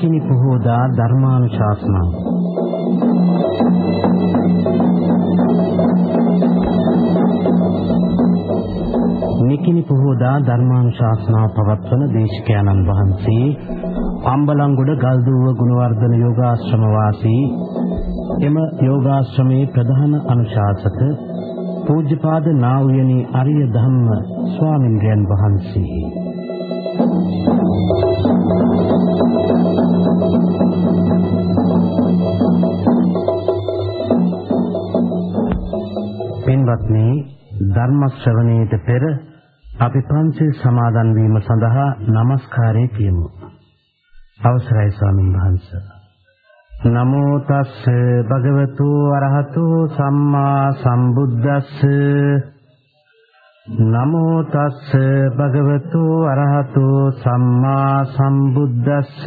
නිකිනි පොහෝදා ධර්මානුශාසනාව නිකිනි පොහෝදා ධර්මානුශාසනාව පවත්වන දේශකයන්න් වහන්සේ අම්බලන්ගොඩ ගල්දුව ගුණවර්ධන යෝගාශ්‍රම වාසී එම යෝගාශ්‍රමේ ප්‍රධාන අනුශාසක පූජ්‍යපාද නා වූ අරිය ධම්ම ස්වාමින්ද්‍රයන් වහන්සේ. පින්වත්නි ධර්ම ශ්‍රවණයට පෙර අපි පංචේ සමාදන් වීම සඳහා নমස්කාරය කියමු. අවසරයි ස්වාමීන් වහන්සේ. නමෝ තස්ස භගවතු අරහතු සම්මා සම්බුද්දස්ස නමෝ තස්ස භගවතු අරහතු සම්මා සම්බුද්දස්ස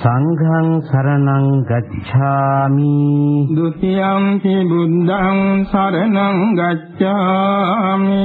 සංඝං සරණං ගච්ඡාමි. ဒ ුතියම්පි බුද්ධං සරණං ගච්ඡාමි.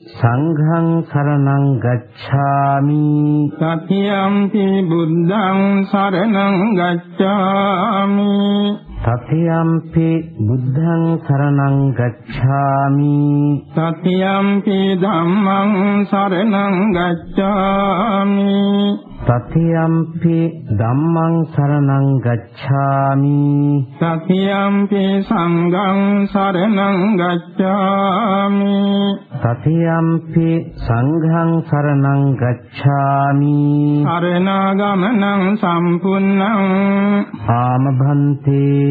සංඝං සරණං ගච්ඡාමි. සතියම්පි බුද්ධං සරණං ගච්ඡාමි. තතියම්පි බුද්ධං සරණං ගච්ඡාමි. සතියම්පි ධම්මං සරණං ගච්ඡාමි. තතියම්පි ධම්මං සරණං ගච්ඡාමි. සතියම්පි සංඝං සරණං ගච්ඡාමි. තතියම්පි සංඝං සරණං ගච්ඡාමි. සරණාගමනං සම්පුන්නං ආමභන්තේ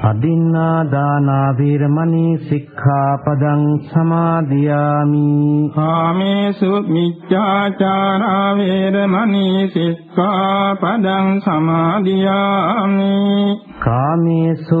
අදින්නා දානා වීරමණී සික්ඛාපදං සමාදියාමි. කාමේසු මිච්ඡාචාරා වේරමණී සික්ඛාපදං සමාදියාමි. කාමේසු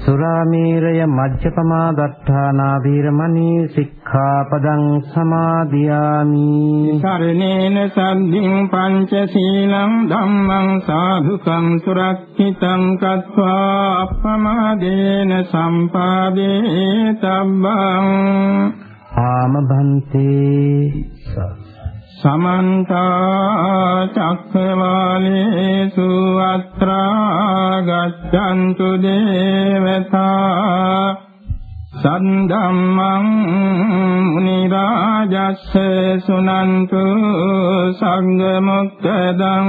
සුරාමේරය මජ්ජපමා දත්තානා වීරමණී සික්ඛාපදං සමාදියාමි. සරණේන සද්ධින් පංචශීලං ධම්මං සාධුකං සුරක්ෂිතං කତ୍වා අප්පමාදේන සම්පාදේ තබ්බං. ආමභන්තේ සමන්ත චක්කවාලේසු අත්‍රා ගච්ඡන්තු දේවතා සන්ධම්මං මුනි රාජස්ස සුනන්තු සංඝ මොක්ඛදං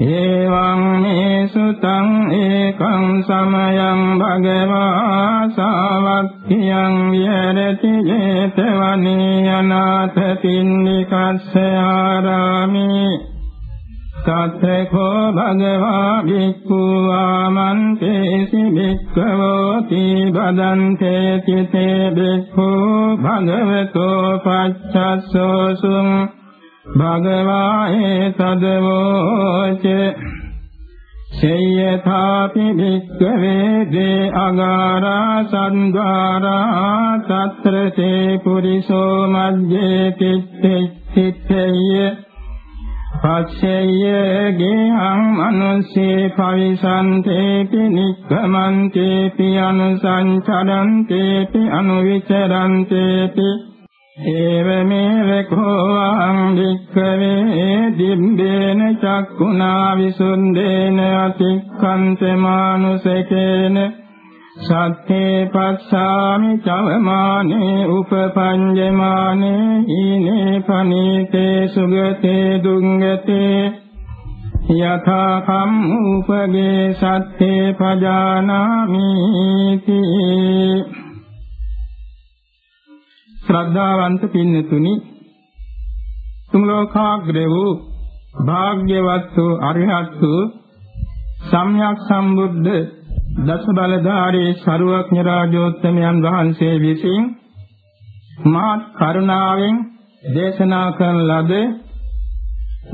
එවං මේ සුතං ඒකං සමයං භගවා සාවක්ඛියං විහෙරති 제තවනී අනාථ පින්නිකස්ස ආරාමේ තත්‍රකෝ භගවා භික්ඛු ආමන්තේසි භික්ඛවෝති බදන්තේ තිතේ භික්ඛු භගවතෝ පච්චස්සෝසුං භගවා ඒතදවෝච සේයථාපි භික්ඛවේ දේ අගාරා සන්්වාරා తත්‍රසේ පුරිසෝ මජ්ජේ තිත්තේ පච්චේය ගේහං මනුස්සේ පවිසන්තේපි නික්ඛමන්තේපි අනුසංචරන්තේපි අනුවිචරන්තේපි ඒවමේව කෝවං වික්ඛවේ දිම්බේන චක්කුණා විසුන්දේන අතික්ඛන්ත මානුසකේන සත්‍යේ පස්සාමි චවමානේ උපපංජමානේ ඊනේ පනීතේ සුගතේ දුංගතේ යථා කම්මුපගේ සත්‍යේ පජානාමිති ශ්‍රද්ධාවන්ත පින්නතුනි තුන් ලෝකාග්‍ර වූ භාග්‍යවත් වූ අරිහත් වූ සම්්‍යක් සම්බුද්ධ දස බලධාරී සරුවක්ඥ රාජෝත්තමයන් වහන්සේ විසින් මාත් කරුණාවෙන් දේශනා කරන ලද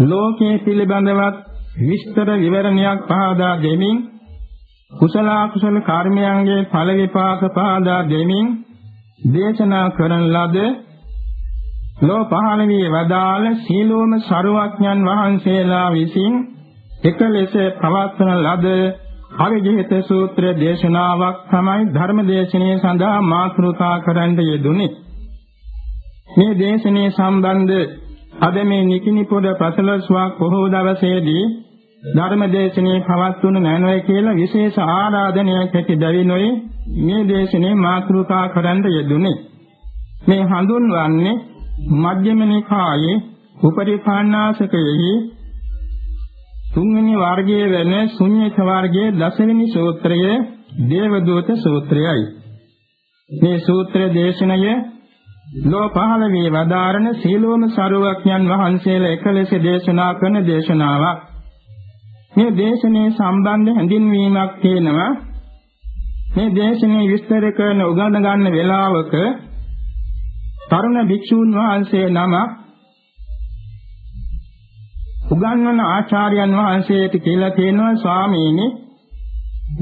ලෝකයේ පිළිබඳවත් විස්තර විවරණයක් පහදා දෙමින් කුසල කුසල කර්මයන්ගේ ඵල විපාක පහදා දෙමින් දේශනා කරන ලද ලෝ පහළ වී වදාළ සීලෝම සරුවඥන් වහන්සේලා විසින් එක ලෙස පවත්වන ලද අවිජිත සූත්‍ර දේශනාවක් තමයි ධර්ම දේශනාව සඳහා මාතෘකා කරන්න යෙදුනේ. මේ දේශනාව සම්බන්ධ අද මේ නිකිනිපොඩ ප්‍රසලස්වක් බොහෝ දවසේදී ධර්ම දේශනාව පවත්වනු නැනොයි කියලා විශේෂ ආරාධනයක් ඇති දවිනොයි මේ දේශනේ මාතෘකා කරන්න යෙදුනේ. මේ හඳුන්වන්නේ මධ්‍යම නිකායේ උපරිපාණාසකයෙහි තුන්වෙනි වර්ගයේ වෙන ශුන්‍යත වර්ගයේ දසවෙනි සූත්‍රය දේවදූත සූත්‍රයයි. මේ සූත්‍ර දේශනය ලෝ පහළ වී වදාරන සීලෝම සරුවක්ඥන් වහන්සේලා එකලෙස දේශනා කරන දේශනාවක්. මේ දේශනේ සම්බන්ධ හැඳින්වීමක් තියෙනවා. මේ දේශනේ විස්තර කරන උගඳ ගන්න වේලාවක තරුණ භික්ෂූන් වහන්සේ නමක් උගන්වන ආචාර්යයන් වහන්සේට කියලා තියෙනවා ස්වාමීනි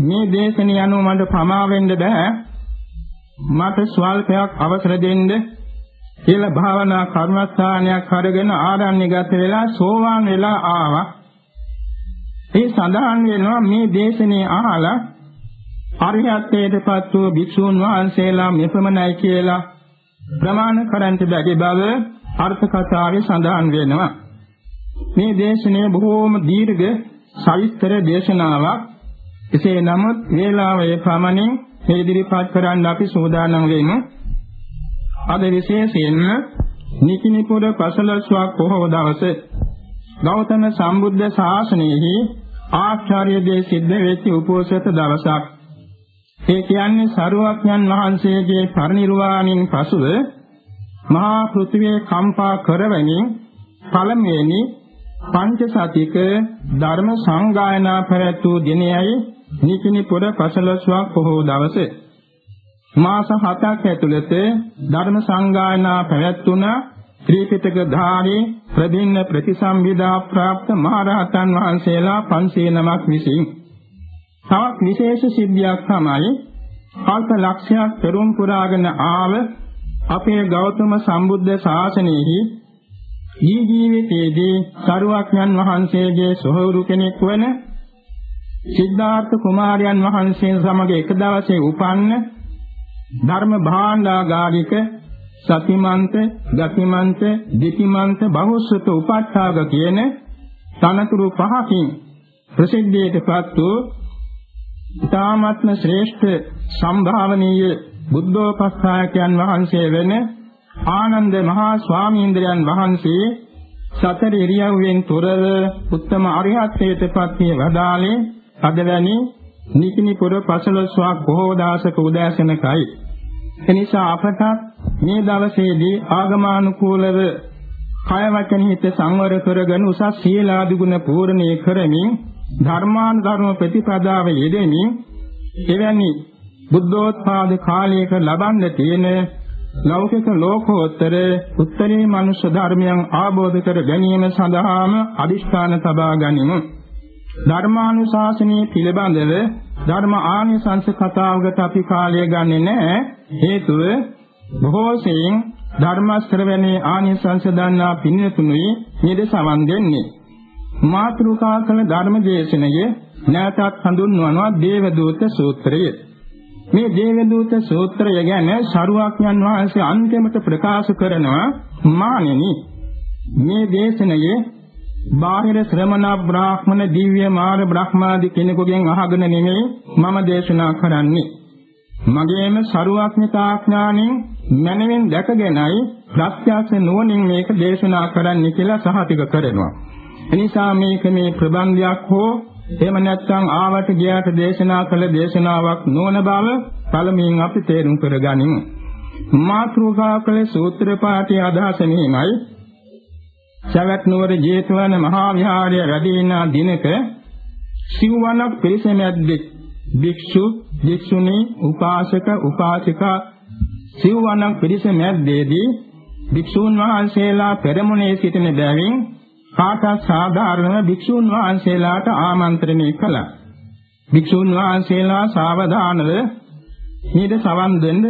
මේ දේශනිය අනුව මට ප්‍රමා වෙන්න බෑ මට ස්වල්පයක් අවසර දෙන්න කියලා භාවනා කර්මස්ථානයක් අරගෙන ආරණ්‍යගත වෙලා සෝවාන් වෙලා ආවා ඒ සඳහන් වෙනවා මේ දේශනේ අහලා අරිහත්ත්වයටපත් වූ භික්ෂූන් වහන්සේලා මෙපමණයි කියලා ප්‍රමාණ කරන්ට බැරි බව අර්ථ කතාවේ සඳහන් වෙනවා මේ දේශනාව බොහෝම දීර්ඝ සවිස්තර දේශනාවක්. එසේ නමුත් වේලාවේ ප්‍රමාණින් මේ ඉදිරිපත් කරන්න අපි සූදානම් වෙමු. අද විශේෂයෙන්ම නිකිනිපුර පසළොස්වක් පොහොව දවසේ ගෞතම සම්බුද්ධ ශාසනයෙහි ආචාර්ය දේ සිද්ධ වෙච්ච උපෝසත දවසක්. ඒ කියන්නේ සරුවක්ඥන් වහන්සේගේ පරිනිර්වාණින් පසුව මහා පෘථිවිය කම්පා කරවමින් පළමුවෙනි පංච සතික ධර්ම සංගායනා පැවැත්වූ දිනයයි නිකිනි පොර පසළොස්වක් පොහෝ දවසේ මාස 7ක් ඇතුළත ධර්ම සංගායනා පැවැත්වුණ ත්‍රිපිටක ධාරී ප්‍රදින්න ප්‍රතිසම්විදා પ્રાપ્ત මහරහතන් වහන්සේලා 500 නමක් විසින් තවත් විශේෂ සිද්ධියක් තමයි කල්ප ලක්ෂයක් පෙරම් පුරාගෙන ආව අපේ ගෞතම සම්බුද්ධ ශාසනයෙහි ඊ ජීවිතයේදී සරුවක්ඥන් වහන්සේගේ සොහොරු කෙනෙක් වන සිද්ධාර්ථ කුමාරයන් වහන්සේ සමග එක දවසේ උපන්න ධර්ම භාණ්ඩාගාරික සතිමන්ත, ගතිමන්ත, දිතිමන්ත, බහුසුත උපට්ඨාග කියන තනතුරු පහකින් ප්‍රසිද්ධියටපත් වූ ඊ타ත්ම ශ්‍රේෂ්ඨ සම්භාවනීය බුද්ධෝපස්ථායකයන් වහන්සේ වෙන ආනන්ද මහා ස්වාමීන්ද්‍රයන් වහන්සේ සතර ඉරියව්වෙන් තොරව උත්තම අරිහත්ත්වයට පත්විය වදාළේ අදවැනි නිකිනිපුර පසළොස්වක් බොහෝ දාසක උදෑසනකයි. එනිසා අපට මේ දවසේදී ආගමානුකූලව කය වචන හිත සංවර කරගෙන උසස් සීලාදි ගුණ පූර්ණේ කරමින් ධර්මානුධර්ම ප්‍රතිපදාව යෙදෙමින් එවැනි බුද්ධෝත්පාද කාලයක ලබන්න තියෙන ලෞකික ලෝකෝත්තර උත්තරී මනුෂ්‍ය ධර්මයන් ආબોධ කර ගැනීම සඳහාම අදිෂ්ඨාන තබා ගනිමු. ධර්මානුශාසනයේ පිළිබඳව ධර්ම ආනිසංස කතාවකට අපි කාලය ගන්නෙ නැහැ. හේතුව බොහෝ සෙයින් ධර්ම ශ්‍රවණේ ආනිසංස දන්නා පින්තුනුයි නිදසවන් දෙන්නේ. මාතෘකා කළ ධර්ම දේශනයේ නැවතත් හඳුන්වනවා දේවදූත සූත්‍රය. මේ දේවදූත සූත්‍රය ගැන ශරුවක්ඥන් වහන්සේ අන්තිමට ප්‍රකාශ කරනවා මානෙනි මේ දේශනයේ බාහිර ශ්‍රමණ බ්‍රාහ්මණ දිව්‍ය මාර බ්‍රහ්මාදී කෙනෙකුගෙන් අහගෙන නෙමෙයි මම දේශනා කරන්නේ මගේම ශරුවක්ඥතා ඥාණයෙන් මනමින් දැකගෙනයි ප්‍රත්‍යක්ෂ නුවණින් මේක දේශනා කරන්න කියලා සහතික කරනවා එනිසා මේක මේ ප්‍රබන්ධයක් හෝ එහෙම නැත්නම් ආවට ගියාට දේශනා කළ දේශනාවක් නොවන බව පළමුවෙන් අපි තේරුම් කරගනිමු. මාත්‍රුකා කළ සූත්‍ර පාඨයේ අදහස මෙහිමයි. සවැත් නුවර ජේතවන මහා විහාරයේ රැඳිනා දිනක සිව්වනක් පිරිස මැද්දේ භික්ෂු, භික්ෂුණී, උපාසක, උපාසිකා සිව්වනක් පිරිස මැද්දේදී භික්ෂූන් වහන්සේලා පෙරමුණේ සිටින බැවින් කාටත් සාධාරණව භික්ෂුන් වහන්සේලාට ආමන්ත්‍රණය කළා. භික්ෂුන් වහන්සේලා සාවධානව ඊට සවන් දෙන්න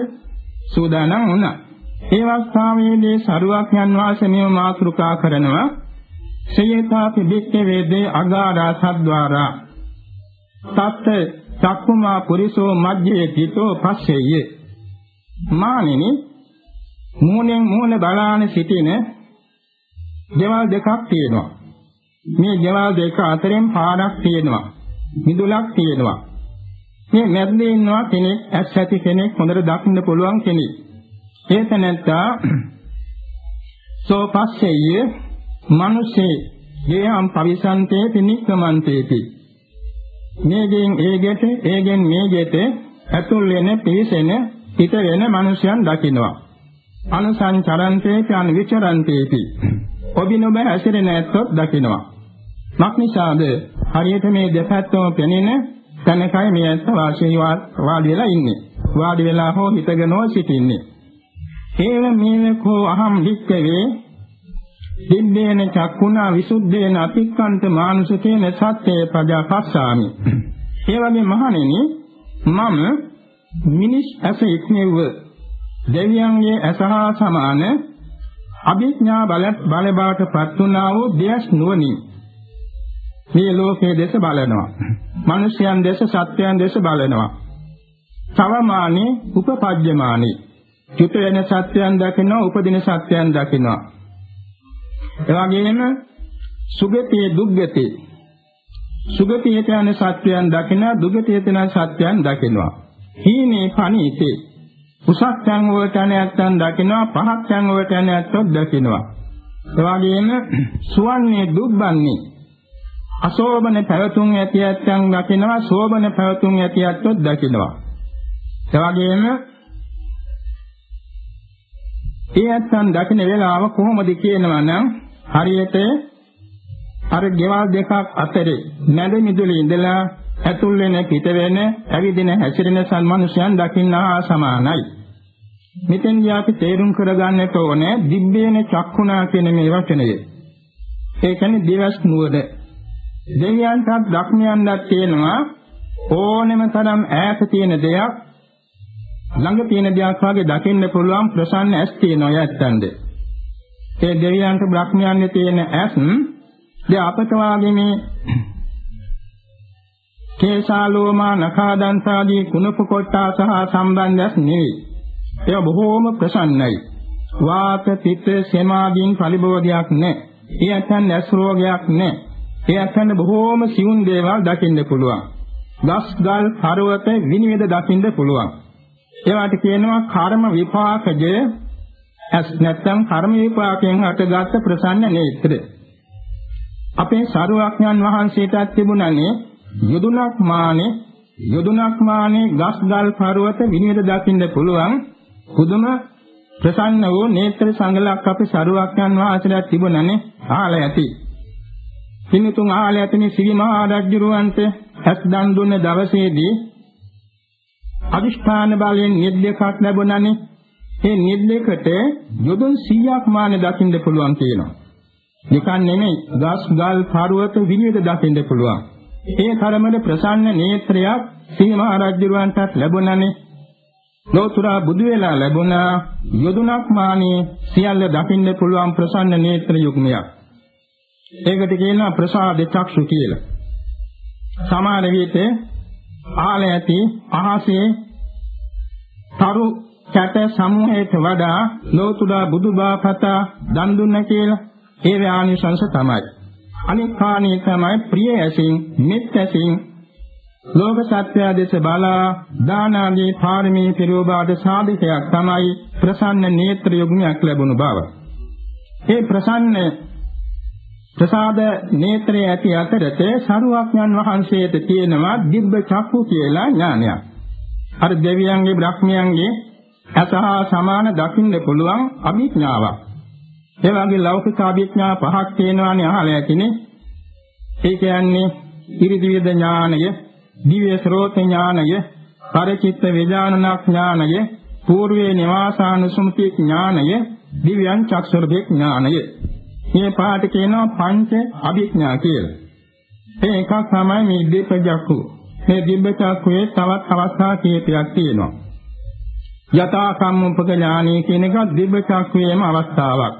සූදානම් වුණා. ඒ අවස්ථාවේදී සරුවක්යන් වහන්සේ මෙව මාතෘකා කරනවා සයේතාපි භික්ඛවේ දේ අගාරා සද්්වාරා තත් චක්කුමා පුරිසෝ මජ්ජේ තිතෝ පස්සෙය මානිනි මූණෙන් මූණ බලාන සිටින ගෙවල් දෙකක් තියෙනවා. මේ ගෙවල් දෙක අතරින් පාරක් තියෙනවා. මිදුලක් තියෙනවා. මේ මැද්දේ ඉන්නවා කෙනෙක් ඇස් ඇති කෙනෙක් හොඳට දකින්න පුළුවන් කෙනෙක්. ඒ තැනත්තා සෝපස්සෙය මිනිස්සේ යම් පවිසන්තේ පිනික්කමන්තේති. මේගෙන් ඒගෙට ඒගෙන් මේගෙට ඇතුල් වෙන පිරිසෙන පිට වෙන මිනිසයන් දකින්නවා. අනුසංචරන්තේ කියන විචරන්තේති. ඔබිනොබ ඇසිරෙන ඇත්තොත් දකිනවා. මක්නිසාද හරියට මේ දෙපැත්තම පෙනෙන තැනකයි මේ ඇත්ත වාඩි වෙලා ඉන්නේ. වාඩි වෙලා හෝ හිතගෙනෝ සිටින්නේ. හේව මේවකෝ අහම් වික්කවේ දිබ්බේන චක්කුණා විසුද්ධේන අතික්කන්ත මානුසකේන සත්‍යේ පජා පස්සාමි. ඒ වගේ මහණෙනි මම මිනිස් ඇස ඉක්මෙව්ව දෙවියන්ගේ ඇස හා සමාන අභිඥා බල බල බවටපත් වුණා වූ දෙයස් නුවණින් මේ ලෝකයේ දෙස බලනවා. මිනිසයන් දෙස සත්‍යයන් දෙස බලනවා. සවමානේ උපපජ්ජමානේ චුත වෙන සත්‍යයන් දකිනවා උපදින සත්‍යයන් දකිනවා. එවැගේම සුගතියේ දුග්ගතියේ සුගතියට යන සත්‍යයන් දකිනවා දුගතියට යන සත්‍යයන් දකිනවා. හීනේ පණීතේ. උසස් තැන් වලට නැත්තන් දකිනවා පහත් තැන් වලට නැත්තොත් දකිනවා. ඒ වගේම සුවන්නේ දුබ්බන්නේ අශෝභන පැවතුම් ඇති ඇත්තන් දකිනවා ශෝභන පැවතුම් ඇති ඇත්තොත් දකිනවා. ඒ වගේම ඒ ඇත්තන් දකින වේලාව කොහොමද කියනවා නම් හරියට අර ගෙවල් දෙකක් අතරේ නැද මිදුලේ ඉඳලා ඇතුල් වෙන පිට වෙන ඇවිදින හැසිරෙන සම්මනුෂයන් දකින්නා සමානයි. මෙතෙන්දී අපි තේරුම් කරගන්නට ඕනේ දිබ්බේන චක්කුණා කියන මේ වචනය. ඒ කියන්නේ දිවස් නුවර. දෙවියන්ටත් ධක්මයන්ටත් තියෙනවා ඕනෙම තරම් ඈත තියෙන දෙයක් ළඟ තියෙන දෙයක් වගේ දකින්න පුළුවන් ප්‍රසන්න ඇස් තියෙනවා යැත්තන්ද. ඒ දෙවියන්ට බ්‍රහ්මයන්ගේ තියෙන ඇස් ද අපට වාගේ මේ කේශාලෝමා නඛාදන්තාදී කුණප කොට්ටා සහ සම්බන්ධස් නෙවෙයි. ඒවා බොහෝම ප්‍රසන්නයි. වාත පිත්ත සමාධින් පරිබෝධයක් නැහැ. ඒ ඇත්තන් ඇස් රෝගයක් නැහැ. ඒ ඇත්තන් බොහෝම සියුම් දේවල් දකින්න පුළුවන්. ගස් ගල් පර්වත විනිවිද දකින්න පුළුවන්. ඒවට කියනවා කර්ම විපාකජ ඇස් නැත්නම් කර්ම විපාකයෙන් හටගත් ප්‍රසන්න නේත්‍ර. අපේ සරුවක්ඥන් වහන්සේටත් තිබුණනේ යොදුනක් මානේ යොදුනක් මානේ ගස් ගල් පර්වත විනිවිද දකින්න පුළුවන් පුදුම ප්‍රසන්න වූ නේත්‍ර සංගලක් අපේ සරුවක්ඥන් වහන්සේලා තිබුණනේ ආල ඇති. පින්තුන් ආල ඇතිනි සිරි මහා රජුරවන්ට ඇස් දන් දුන්න දවසේදී අදිෂ්ඨාන බලයෙන් නිද්දකක් ලැබුණනේ. ඒ නිද්දකට යොදුන් 100ක් මාන දකින්න පුළුවන් කියනවා. නිකන් නෙමෙයි ගස් ගල් පර්වත විනිවිද දකින්න පුළුවන්. ඒ තරමට ප්‍රසන්න නේත්‍රයක් සිරි මහා රජුරවන්ටත් ලැබුණනේ. ලෝතුරා බුදු වෙලා ලැබුණා යොදුනක් මානේ සියල්ල දකින්න පුළුවන් ප්‍රසන්න නේත්‍ර යුග්මයක්. ඒකට කියනවා ප්‍රසාද චක්ෂු කියලා. සමාන විට ආල ඇති අහසේ තරු කැට සමූහයට වඩා ලෝතුරා බුදුබාපත දන් දුන්න කියලා ඒ ව්‍යානිසංශ තමයි. අනික් කාණේ තමයි ප්‍රිය ඇසින් මෙත් ඇසින් ලෝක සත්‍යය දෙස බලා දානාදී පාරමී පිරෝබාද සාධකයක් තමයි ප්‍රසන්න නේත්‍ර යොගුණයක් ලැබුණු බව. ඒ ප්‍රසන්න ප්‍රසාද නේත්‍රය ඇති අතරතේ සරුවක්ඥන් වහන්සේට තියෙනවා දිබ්බ චක්කු කියලා ඥානයක්. අර දෙවියන්ගේ බ්‍රහ්මයන්ගේ අසහා සමාන දකින්න පුළුවන් අභිඥාවක්. ඒ වගේ ලෞකික අභිඥා පහක් තියෙනවානේ අහලා ඇතිනේ. ඒ කියන්නේ ඉරිදිවිද ඥානය, දිව්‍ය ශ්‍රෝත ඥානය, පරිචිත්ත විඥානන ඥානය, పూర్වේ නිවාසානුසුමති ඥානය, දිව්‍යං චක්ෂුරභේ ඥානය. මේ පාඩ කියනවා පංච අභිඥා කියලා. ඒ එකක් තමයි මේ දීපජක්කු. මේ දිබ්බචක්කුවේ තවත් අවස්ථා කීපයක් තියෙනවා. යථා කම්මුපක ඥානීය කියන එක දිබ්බචක්කුවේම අවස්ථාවක්.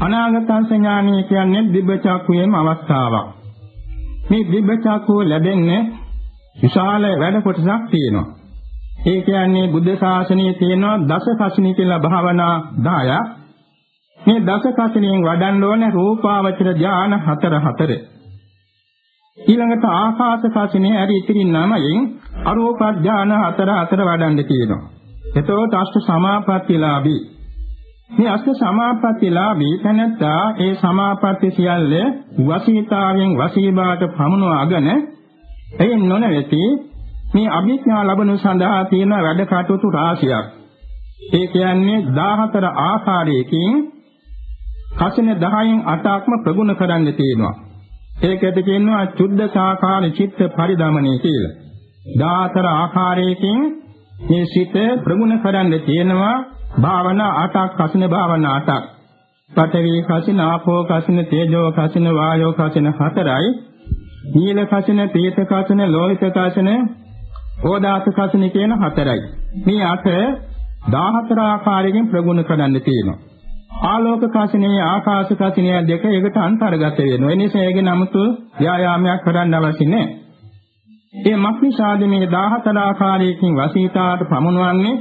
අනාගතං ඥානීය කියන්නේ දිබ්බචක්කුවේම අවස්ථාවක්. මේ දිබ්බචක්කුව ලැබෙන්නේ විශාල වැඩ කොටසක් තියෙනවා. ඒ කියන්නේ බුද්ධ ශාසනයේ තියෙනවා දස කසිනී කියලා භාවනා 10ක්. මේ දස කසිනියෙන් වඩන්න ඕනේ රූපාවචර ධාන හතර හතර. ඊළඟට ආකාශ කසිනේ ඇරි ඉතිරි නමයෙන් අරූප ධාන හතර හතර වඩන්න තියෙනවා. එතකොට අෂ්ට සමාපත්තිලාභී. මේ අෂ්ට සමාපත්තිලාභී තැනත්තා ඒ සමාපatti සියල්ල වසීතාවෙන් වසීබාට පමුණවාගෙන එයින් නොනැවති මේ අභිඥා ලැබනු සඳහා තියෙන වැඩ කටයුතු රාශියක්. ඒ කියන්නේ 14 ආකාරයකින් කසින 10න් 8ක්ම ප්‍රගුණ කරන්න තියෙනවා. ඒකද කියනවා චුද්ධසාකාර චිත්ත පරිදමණය කියලා. 14 ආකාරයකින් මේ සිත ප්‍රගුණ කරන්න තියෙනවා භාවනා 8ක් කසින භාවනා 8ක්. පඨවි කසින ආපෝ කසින තේජෝ කසින වායෝ කසින 4යි. නීල කසින පීත කසින ලෝහිත කසින ඕදාස කසින කියන 4යි. මේ 8 14 ආකාරයෙන් ප්‍රගුණ කරන්න තියෙනවා. ආලෝක කසිනේ ආකාශ කසිනේ දෙක එකට අන්තර්ගත වෙනවා. ඒ නිසා ඒකේ නමුතු ව්‍යායාමයක් කරන්න අවශ්‍ය නැහැ. ඒ මක්නිසාද මේ 14 ආකාරයකින් වසීතාට පමුණවන්නේ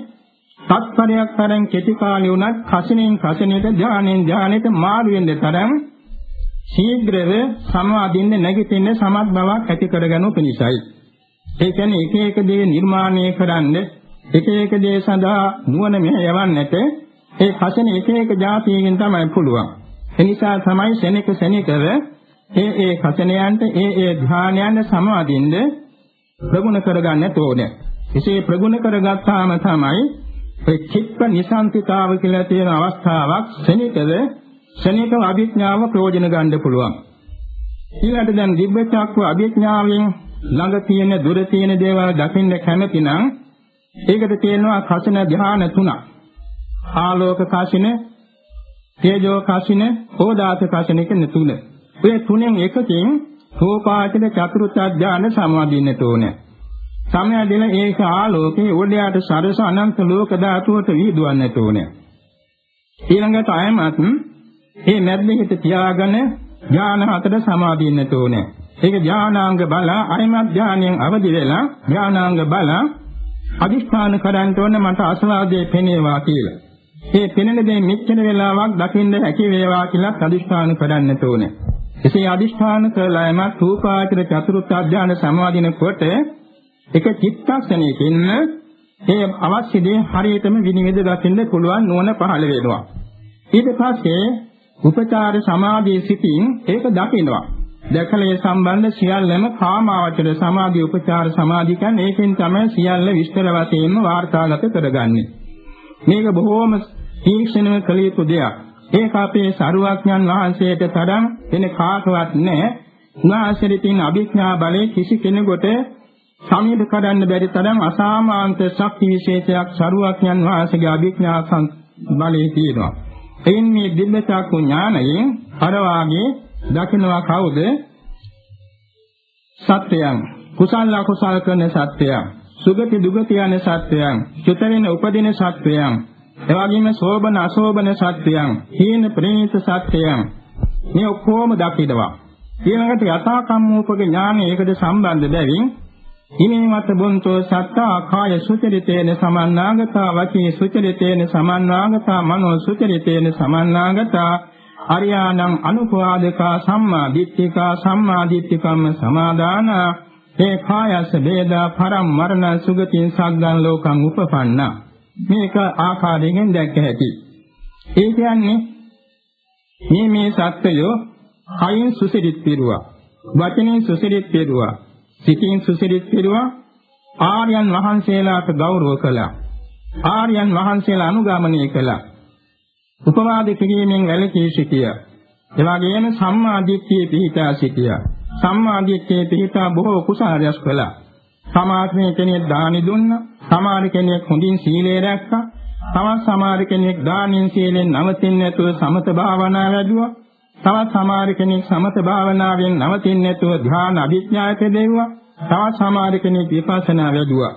සත්පරයක් තරම් කෙටි කාලෙ උනත් කසිනෙන් කසිනේට ධානයෙන් ධානයට මාරු වෙන්න තරම් ශීඝ්‍රව සමාධින්න නැගිටින්න සමත් බවක් ඇති කරගනු පිණිසයි. ඒ කියන්නේ එක එක දේ නිර්මාණය කරන්න එක එක දේ සඳහා නුවණ මෙහෙයවන්නට ඒ කසින එක එක જાතියකින් තමයි පුළුවන්. ඒ නිසා තමයි ශනික ශනිකව ඒ ඒ කසිනයන්ට ඒ ඒ ධානයන්ට සමාදින්න ප්‍රගුණ කරගන්න ඕනේ. එසේ ප්‍රගුණ කරගත්තාම තමයි ඒ චිත්ත නිසන්තිතාව කියලා තියෙන අවස්ථාවක් ශනිකව ශනිකව අභිඥාව ප්‍රයෝජන ගන්න පුළුවන්. ඊළඟට දැන් දිබ්බචක්ක අභිඥාවෙන් ළඟ තියෙන දුර තියෙන දේවල් දකින්න කැමති නම් ඒකට තියෙනවා කසින ධ්‍යාන තුනක්. ආලෝක කසින, තේජෝ කසින, ඕදාස කසින කියන තුන. ඔය තුනෙන් එකකින් රූපාචර චතුර්ථ ඥාන සමාදින්නට ඕනේ. සමයදෙන ඒක ආලෝකේ උඩයට සරස අනන්ත ලෝක ධාතුවට විදුවන්නට ඕනේ. ඊළඟට අයමත් මේ මැද්දෙහිට තියාගෙන ඥාන හතර සමාදින්නට ඕනේ. ඒක ඥානාංග බල අයමත් ඥානයෙන් අවදි වෙලා ඥානාංග බල අදිස්ථාන කරන්ට ඕනේ මට අසලාදී පෙනේවා කියලා. මේ පෙනෙන දේ මෙච්චර වෙලාවක් දකින්න හැකි වේවා කියලා අදිෂ්ඨාන කරන්නට ඕනේ. එසේ අදිෂ්ඨාන කළාම රූපාචර චතුර්ථ අධ්‍යාන සමාදිනකොට එක චිත්තක්ෂණයකින් මේ අවශ්‍ය දේ හරියටම විනිවිද දකින්න පුළුවන් නුවණ පහළ වෙනවා. ඊට පස්සේ උපචාර සමාධියේ සිටින් ඒක දකිනවා. දැකලා සම්බන්ධ සියල්ලම කාමාවචර සමාධි උපචාර සමාධි කියන්නේ ඒකෙන් තමයි සියල්ල විස්තර වශයෙන්ම වාර්තාගත කරගන්නේ. මේක බොහෝම තීක්ෂණව කළ යුතු දෙයක්. ඒක අපේ සරුවඥන් වහන්සේට තරම් වෙන කාටවත් නැහැ. උන්වහන්සේට තියෙන අභිඥා බලය කිසි කෙනෙකුට සමීප කරන්න බැරි තරම් අසාමාන්ත ශක්ති විශේෂයක් සරුවඥන් වහන්සේගේ අභිඥා බලයේ තියෙනවා. එයින් මේ දිබ්බ චක්කු ඥානයෙන් අර වාගේ දකින්නවා කවුද? සත්‍යයන්. කුසල අකුසල කරන සත්‍යයන්. සුගති දුගති යන සත්‍යයන්. චුත වෙන උපදින සත්‍යයන්. එවැගේම සෝබන අසෝබන සත්‍යයන්. හීන ප්‍රේත සත්‍යයන්. මේ ඔක්කොම දකිනවා. ඊළඟට යථා කම්මෝපක ඥානය ඒකද සම්බන්ධ බැවින් ඉමේ මත බුන්තෝ සත්තා කාය සුචරිතේන සමන්නාගතා වචී සුචරිතේන සමන්නාගතා මනෝ සුචරිතේන සමන්නාගතා අරියාණං අනුපවාදකා සම්මා දිට්ඨිකා සම්මා දිට්ඨිකම්ම සමාදාන ඒ කායස වේදා පරම් මරණ සුගතින් සග්ගන් ලෝකං උපපන්නා මේක ආකාරයෙන් දැක්ක හැකි ඒ කියන්නේ මේ මේ සත්‍යය කයින් සුසිරිත් පිරුවා වචනෙන් සුසිරිත් පිරුවා සිතින් සුසිරිත් පිරුවා ආර්යයන් වහන්සේලාට ගෞරව කළා ආර්යයන් වහන්සේලා අනුගමනය කළා උපවාද කිරීමෙන් වැළකී සිටියා. එවාගෙම සම්මා දිට්ඨියේ පිහිටා සිටියා. සම්මා දිට්ඨියේ පිහිටා බොහෝ කුසාරයස් කළා. සමාජයේ කෙනෙක් දානි දුන්නා. සමහර කෙනෙක් හොඳින් සීලය රැක්කා. තවත් සමහර කෙනෙක් දානින් සීලෙන් නවතින්නේ නැතුව සමත භාවනා වැඩුවා. තවත් සමහර කෙනෙක් සමත භාවනාවෙන් නවතින්නේ නැතුව ධ්‍යාන අභිඥායට දෙවුවා. තවත් සමහර කෙනෙක් විපස්සනා වැඩුවා.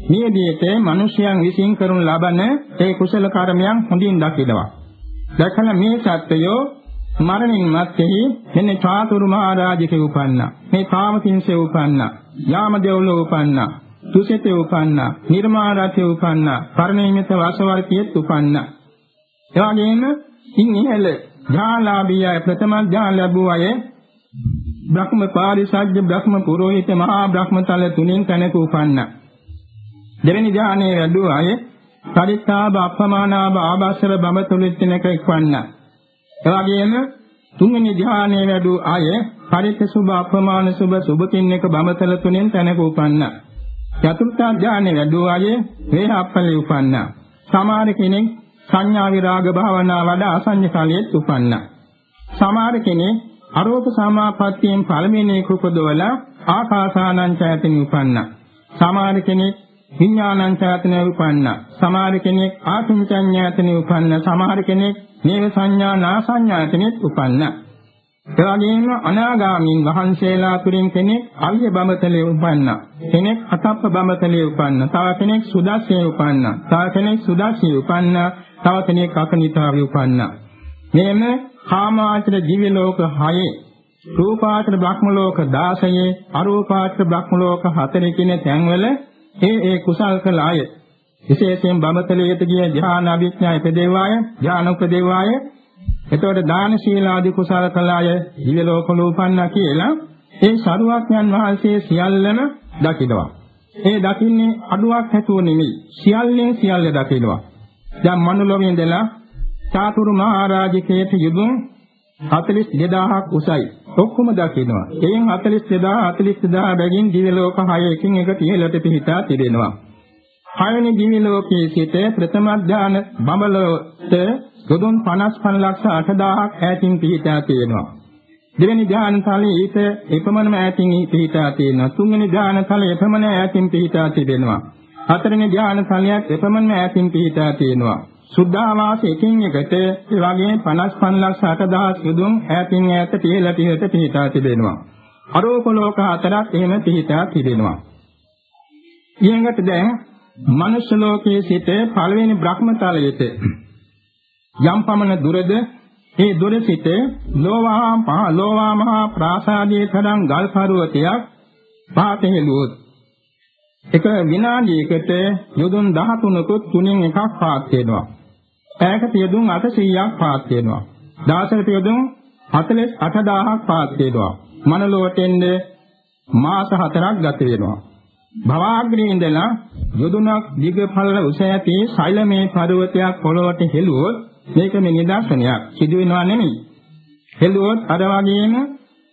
මේ විදිහට මිනිසයන් විසින් කරනු ලබන ඒ කුසල කර්මයන් හොඳින් දකිනවා. දැකලා මේ සත්‍යයෝ මරණින් මත්තේ මෙන්න චාතුරු මහරජකේ උපන්නා. මේ කාමකින්සේ උපන්නා. යාමදේවලෝ උපන්නා. තුසිතේ උපන්නා. නිර්මාණාතේ උපන්නා. පරිණීමිත වාසවර්තියෙත් උපන්නා. එවාගෙම ඉන් ඉහළ ඥානාභිය ප්‍රථම ඥාන ලැබුව අය බ්‍රහ්ම පාරිසජ්ජ බ්‍රහ්ම පුරෝහිත මහා බ්‍රහ්මතල තුنين තැනක උපන්නා. දෙවෙනි ඥානයේ වැඩුව අය පරිත්තාබ අපමානාබ ආභාසර බඹ තුලින් තැනක ඉක්වන්නා. එවාගෙම තුන්වෙනි ධානයේ වැඩුව අය පරිත්ත සුභ අපමාන සුභ සුභකින් එක බඹතල තුනෙන් තැනක උපන්න. චතුර්ථ ධානයේ වැඩුව අය වේහප්පලේ උපන්න. සමහර කෙනෙක් සංඥා විරාග භාවනා වඩා අසඤ්ඤ කාලයේත් උපන්න. සමහර කෙනෙක් අරෝප සමාපත්තියෙන් පළවෙනි කුපදවල ආකාසානං චයතින් උපන්න. සමහර කෙනෙක් විඥානං චාතනේ උපන්න. සමහර කෙනෙක් ආත්මඥාතනේ උපන්න. සමහර කෙනෙක් නේව සංඥා නාසඤ්ඤාතනෙත් උපන්න. එවැගේම අනාගාමීන් වහන්සේලා තුරින් කෙනෙක් අල්ය බඹතලේ උපන්න. කෙනෙක් අතප්ප බඹතලේ උපන්න. තව කෙනෙක් සුදස්සේ උපන්න. තව කෙනෙක් සුදස්සී උපන්න. තව කෙනෙක් අකනිතාවේ උපන්න. මෙන්න කාමාචර දිව්‍ය ලෝක 6 රූපාචර බ්‍රහ්ම ලෝක 16 අරූපාචර බ්‍රහ්ම ලෝක 4 කියන තැන්වල ඒ ඒ කුසල් කළ අය විශේෂයෙන් බඹතලයට ගිය ධ්‍යාන අභිඥා ඉපදෙවාය ධ්‍යාන උපදෙවාය එතකොට දාන ශීල ආදී කුසල කළ අය දිව්‍ය ලෝකවල උපන්නා කියලා ඒ සරුවඥන් වහන්සේ සියල්ලම දකිනවා ඒ දකින්නේ අඩුවක් හැතුව නෙමෙයි සියල්ලෙන් සියල්ල දකිනවා දැන් මනුලෝකයෙන් ඉඳලා චාතුරු මහරජකේට යුදුන් 42000ක් උසයි ඔක්කොම දකිනවා. එයින් 42000 42000 බැගින් දිව්‍ය ලෝක 6කින් එකට ඉහළට පිහිටා තිබෙනවා. හයවෙනි දිව්‍ය ලෝකයේ සිට ප්‍රථම ඥාන බඹලොට ගොදුන් 55 ලක්ෂ 8000ක් ඈතින් පිහිටා තියෙනවා. දෙවෙනි ධ්‍යාන තලයේ ඊට එපමණම ඈතින් පිහිටා තියෙනවා. තුන්වෙනි ධ්‍යාන තලයේ එපමණ ඈතින් පිහිටා තිබෙනවා. හතරවෙනි ධ්‍යාන තලයක් එපමණම ඈතින් පිහිටා තියෙනවා. සුද්ධාවාස එකින් එකට ඒ වගේ 55 ලක්ෂ 8000 යදුම් ඈතින් ඈත පියලා පියත පිහිටා තිබෙනවා. අරෝප ලෝක හතරක් එහෙම පිහිටා තිබෙනවා. ඊළඟට දැන් මනුෂ්‍ය ලෝකයේ සිට පළවෙනි බ්‍රහ්මතලයට යම් පමණ දුරද ඒ දුර සිට ලෝවාම් පහ ලෝවා මහා ප්‍රාසාදයේ තරම් ගල් පර්වතයක් පහත හෙළුවොත් එක විනාඩියකට යොදුන් 13කුත් තුنين එකක් පාත් වෙනවා. ඈකට යොදුන් 800ක් පාත් වෙනවා. දාසකට යොදුන් 48000ක් පාත් වෙනවා. මනලොවට එන්නේ මාස 4ක් ගත වෙනවා. භවග්‍රේ ඉඳලා යොදුනක් දිග පළල උස ඇති සෛලමේ පර්වතයක් පොළොවට හෙළුවොත් මේක මේ නිදර්ශනයක් සිදු වෙනවා නෙමෙයි. හෙළුවොත් අර වගේම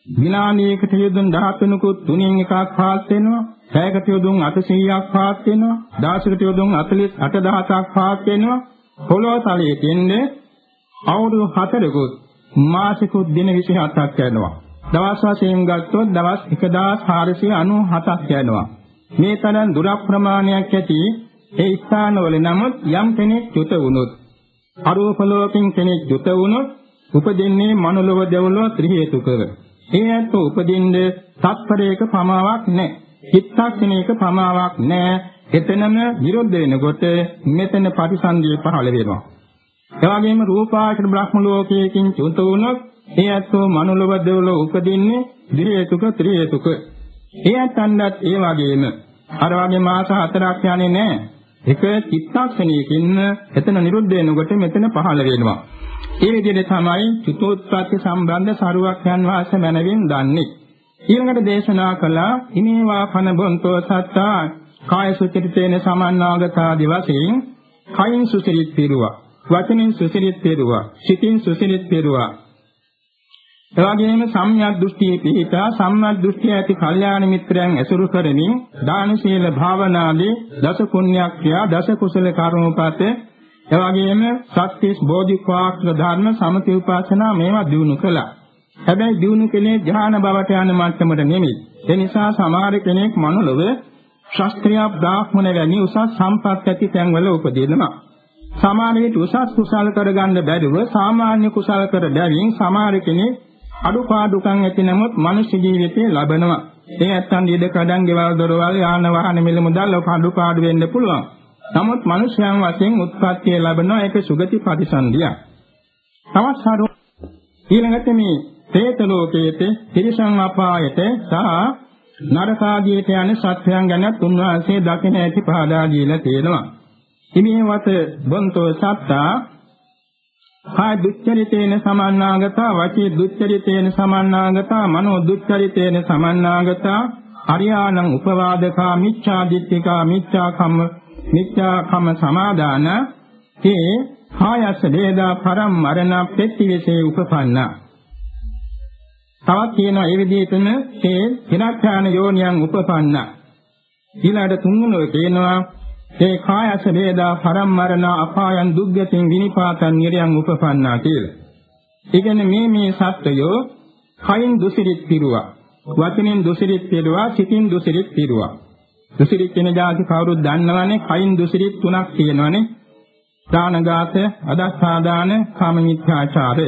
විනාඩියකට යොදුන් 10 වෙනකුත් තුනෙන් එකක් පාස් වෙනවා. පැයකට යොදුන් 800ක් පාස් වෙනවා. දහසකට යොදුන් 48000ක් පාස් වෙනවා. පොළොව තලයේ තින්නේ අවුරුදු 4කුත් මාසිකුත් දින 27ක් යනවා. දවස් වශයෙන් ගත්තොත් දවස් 1497ක් යනවා. මේ තරම් දුර ප්‍රමාණයක් ඇති ඒ ස්ථානවල නමුත් යම් කෙනෙක් චුත වුණොත් අරූප ලෝකෙන් කෙනෙක් චුත වුණොත් උපදින්නේ මනුලව දෙවලෝ ත්‍රි හේතුකව. ඒ ඇත්ත උපදින්නේ තත්පරයක පමාවක් නැහැ. චිත්තක්ෂණයක පමාවක් නැහැ. එතනම විරුද්ධ වෙනකොට මෙතන ප්‍රතිසන්දිය පහළ වෙනවා. එවාගෙම රූපාශ්‍ර බ්‍රහ්ම ලෝකයකින් චුත වුණොත් ඒ ඇත්තෝ මනුලව දෙවලෝ උපදින්නේ ත්‍රි හේතුක ත්‍රි හේතුක. ඒ ඇත්තන්වත් ඒ වගේම අර වගේ මාස හතරක් යන්නේ නැහැ. එක චිත්තක්ෂණයකින් එතන නිරුද්ධ වෙනකොට මෙතන පහළ වෙනවා. ඒ විදිහට තමයි චුතෝත්පත්ති සම්බන්ධ සරුවක් යන වාස මනවින් දන්නේ. ඊළඟට දේශනා කළා ඉමේවා කන බොන්තෝ සත්තා කාය සුචරිතේන සමන්නාගතාදි වශයෙන් කයින් සුචරිත පිරුවා වචනෙන් සුචරිත පිරුවා සිතින් සුචරිත පිරුවා එවැගේම සම්‍යක් දෘෂ්ටියේ පිහිටා සම්‍යක් දෘෂ්ටිය ඇති කල්යාණ මිත්‍රයන් ඇසුරු කරමින් දාන සීල භාවනාදී දස පුණ්‍යක්‍රියා දස කුසල කර්මපත එවැගේම සත්‍තිස් බෝධිපාක්ෂ ධර්ම සමති උපාසනා මේවා දිනු කළා. හැබැයි දිනු කෙනේ ධ්‍යාන බවට යන මට්ටමට නෙමෙයි. ඒ නිසා සමහර කෙනෙක් මනුලව ශාස්ත්‍රීය බ්‍රාහ්මණ වැනි උසස් සම්පත් ඇති තැන්වල උපදිනවා. සමහර විට උසස් කුසල කරගන්න බැරිව සාමාන්‍ය කුසල කර බැවින් සමහර කෙනෙක් අඩුපාඩුකම් ඇති නමුත් මනුෂ්‍ය ජීවිතේ ලබනවා. ඒ නැත්තම් ඊට කඩන් ගෙවල් දොරවල් යාන වාහන මිල මුදල් අඩුපාඩු වෙන්න පුළුවන්. නමුත් මනුෂ්‍යයන් වශයෙන් උත්පත්තිය ලැබෙනවා ඒක සුගති ප්‍රතිසන්දිය. තවත් සාරු ඊළඟට මේ പ്രേත ලෝකයේදී තිරිසන් අපායට සහ නරකාදියට යන සත්‍යයන් ගැන තුන්වහන්සේ දකින ඇති පහදා දීලා තියෙනවා. ඉමේවත බොන්තෝ සත්තා කාය දුච්චරිතේන සමන්නාගතා වචී දුච්චරිතේන සමන්නාගතා මනෝ දුච්චරිතේන සමන්නාගතා අරියාණං උපවාදකා මිච්ඡා දිට්ඨිකා මිච්ඡා කම්ම මිච්ඡා කම්ම සමාදාන තේ කායස වේදා පරම් මරණ පෙත්තිවිසේ උපපන්නා. තවත් කියනවා ඒ විදිහටම තේ හිනාඥාන යෝනියන් උපපන්නා. ඊළඟට තුන්වෙනි කියනවා ඒ කායස වේදා පරම්මරණ අපායන් දුක්ගතින් විනිපාතන් නිරයන් උපපන්නා කියලා. ඒ කියන්නේ මේ මේ සත්‍යයෝ කයින් දුසිරිත් පිරුවා. වචනෙන් දුසිරිත් පිරුවා, සිතින් දුසිරිත් පිරුවා. දුසිරිත් කියන જાති කවුරුත් දන්නවනේ කයින් දුසිරිත් තුනක් තියෙනවනේ. දානගත, අදස්සාදාන, කාමමිත්‍යාචාර.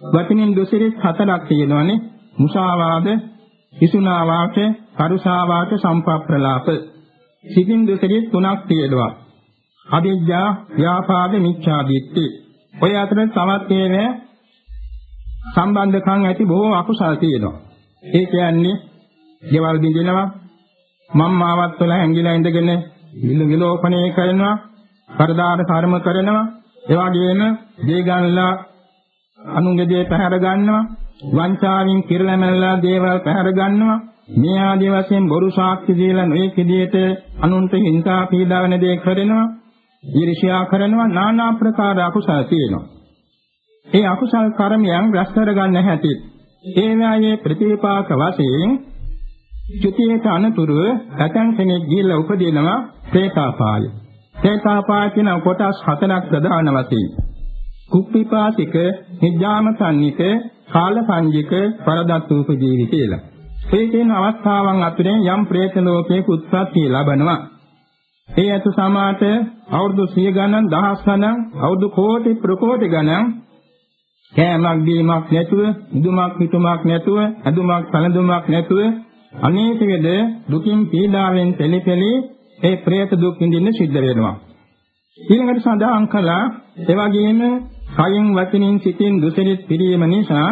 වචනෙන් දුසිරිත් හතරක් තියෙනවනේ. මුසාවාද, හිසුනාවාච, කරුසාවාච, සම්පප්‍රලාප. සිතින් දෙකේ තුනක් තියෙනවා. අවිජ්ජා, ව්‍යාපාද, මිච්ඡාදිත්‍ති. ඔය අතර තවත් ඒවා සම්බන්ධකම් ඇති බොහෝ අකුසල් තියෙනවා. ඒ කියන්නේ දේවල් බින්දිනවා මම් මාවත් වල ඇඟිලා ඉඳගෙන විල විලෝපණය කරනවා පරදාන කර්ම කරනවා ඒ වගේම දේගන්ලා අනුන්ගේ දේ පැහැර ගන්නවා වංචාවෙන් කිරලමැල්ලා දේවල් පැහැර ගන්නවා මේ ආදී වශයෙන් බොරු සාක්ෂි දීලා නොයෙක් විදිහට අනුන්ට හිංසා පීඩා වෙන දේ කරනවා ඊර්ෂ්‍යා කරනවා নানা ආකාර අකුසල් තියෙනවා. ඒ අකුසල් කර්මයන් රැස් කරගන්න හැටි. ඒ වායේ ප්‍රතිපාක වශයෙන් චුතියට අනතුරු ඇතන් කෙනෙක් ගිහිල්ලා උපදිනවා ප්‍රේතාපාය. ප්‍රේතාපාය කියන කොටස් හතරක් ප්‍රධාන වශයෙන්. කුප්පිපාසික නිජාමසන්නික කාලසංජික පරදත්තූප ජීවි කියලා. ඒ කියන අවස්ථාවන් අතුරෙන් යම් ප්‍රේත ලෝකයක උත්පත්ති ලබනවා. ඒ ඇතු සමාත අවුරුදු 100 ගණන් දහස් ගණන් අවුරුදු කෝටි ප්‍රකෝටි ගණන් කෑමක් බීමක් නැතුව, ඉදුමක් පිටුමක් නැතුව, අදුමක් පළඳුමක් නැතුව අනේක වේද දුකින් පීඩාවෙන් පෙළෙපෙළි ඒ പ്രേත දුක් විඳින්න සිද්ධ වෙනවා. ඊළඟට සඳහන් කළා ඒ වගේම කයින් වචනින් සිතින් දුසිරිත පිරීම නිසා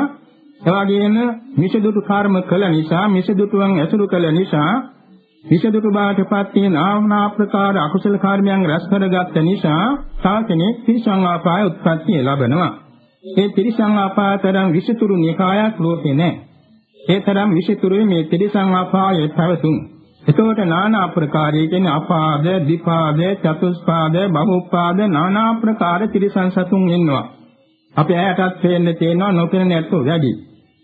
එවාගෙම මිසදුතු කර්ම කළ නිසා මිසදුතුන් ඇසුරු කළ නිසා විෂදුරු බාටපත් තියෙන නානා ප්‍රකාර අකුසල කර්මයන් රැස් කරගත්ත නිසා තව කෙනෙක් තිරිසං ආපාය උත්පත්තිය ලබනවා. ඒ තිරිසං ආපාතරම් විෂතුරු නිකායක් ලෝකේ නැහැ. ඒ තරම් විෂතුරුයි මේ තිරිසං ආපායේ පැවතුම්. එතකොට নানা ආකාරයේ කියන්නේ අපාද, දීපාද, චතුස්පාද, බහුපාද নানা ආකාර තිරිසං සතුන් ඉන්නවා. අපේ ඇයටත් පේන්න තියෙනවා නොපෙනෙන ඇත්තෝ වැඩි.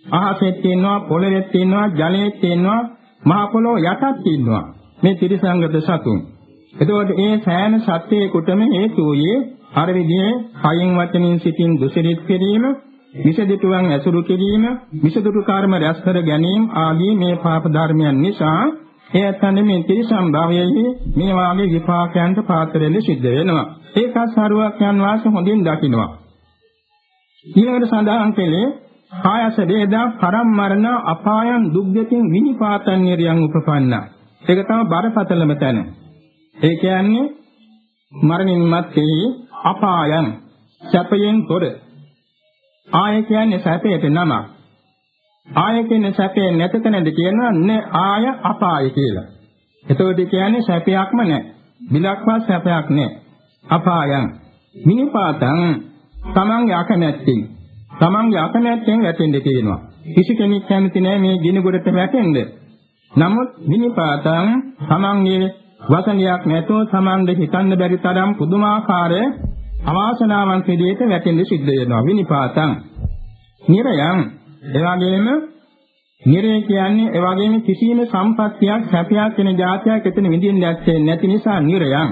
අහසෙත් තියෙනවා, පොළොවේත් තියෙනවා, ජලයේත් තියෙනවා, මහ පොළොව යටත් තියෙනවා. මේ තිරිසංගත සතුන්. එතකොට මේ සෑම සත්‍යයකටම හේතු වූයේ අර විදිහේ කයින් වචනින් සිතින් දුසිරිත කිරීම, විසදිතුවන් ඇසුරු කිරීම, විසදුරු කර්ම රැස් කර ගැනීම ආදී මේ පාප ධර්මයන් නිසා ඒ ඇත්තන්නේ මේ තිරිසන් භවයේ මේ වාගේ විපාකයන්ට පාත්‍ර වෙන්න සිද්ධ වෙනවා. ඒකත් සරුවක්යන් වාසේ හොඳින් දකින්නවා. ඊළඟට සඳහන් කළේ කායස වේදා පරම්මරණ අපායන් දුක්ගතින් විනිපාතන් නිරියන් උපපන්නා. ඒක තමයි බරපතලම තැන. ඒ කියන්නේ මරණින් මත්තේ අපායන් සැපයෙන් තොර. ආය කියන්නේ සැපයට නමක්. ආය කියන්නේ සැපේ නැත තැනද කියනවා නේ ආය අපාය කියලා. එතකොට කියන්නේ සැපයක්ම නැහැ. බිලක්වත් සැපයක් නැහැ. අපායන් මිනිපාතං තමන්ගේ අකමැත්තෙන් තමන්ගේ අකමැත්තෙන් වැටෙන්න තියෙනවා. කිසි කෙනෙක් කැමති නැහැ මේ ගිනි ගොඩට වැටෙන්න. නමුත් මිනිපාතං තමන්ගේ වසනියක් නැතෝ තමන්ගේ හිතන්න බැරි තරම් පුදුමාකාර අවාසනාවන්ත විදිහට වැටෙන්න සිද්ධ වෙනවා. විනිපාතං. නිරයන් එවැගේම නිරය කියන්නේ එවැගේම කිසියම් සම්පත්තියක් සැපයක් වෙන જાතියක් එතන විඳින්න නැති නිසා නිරයන්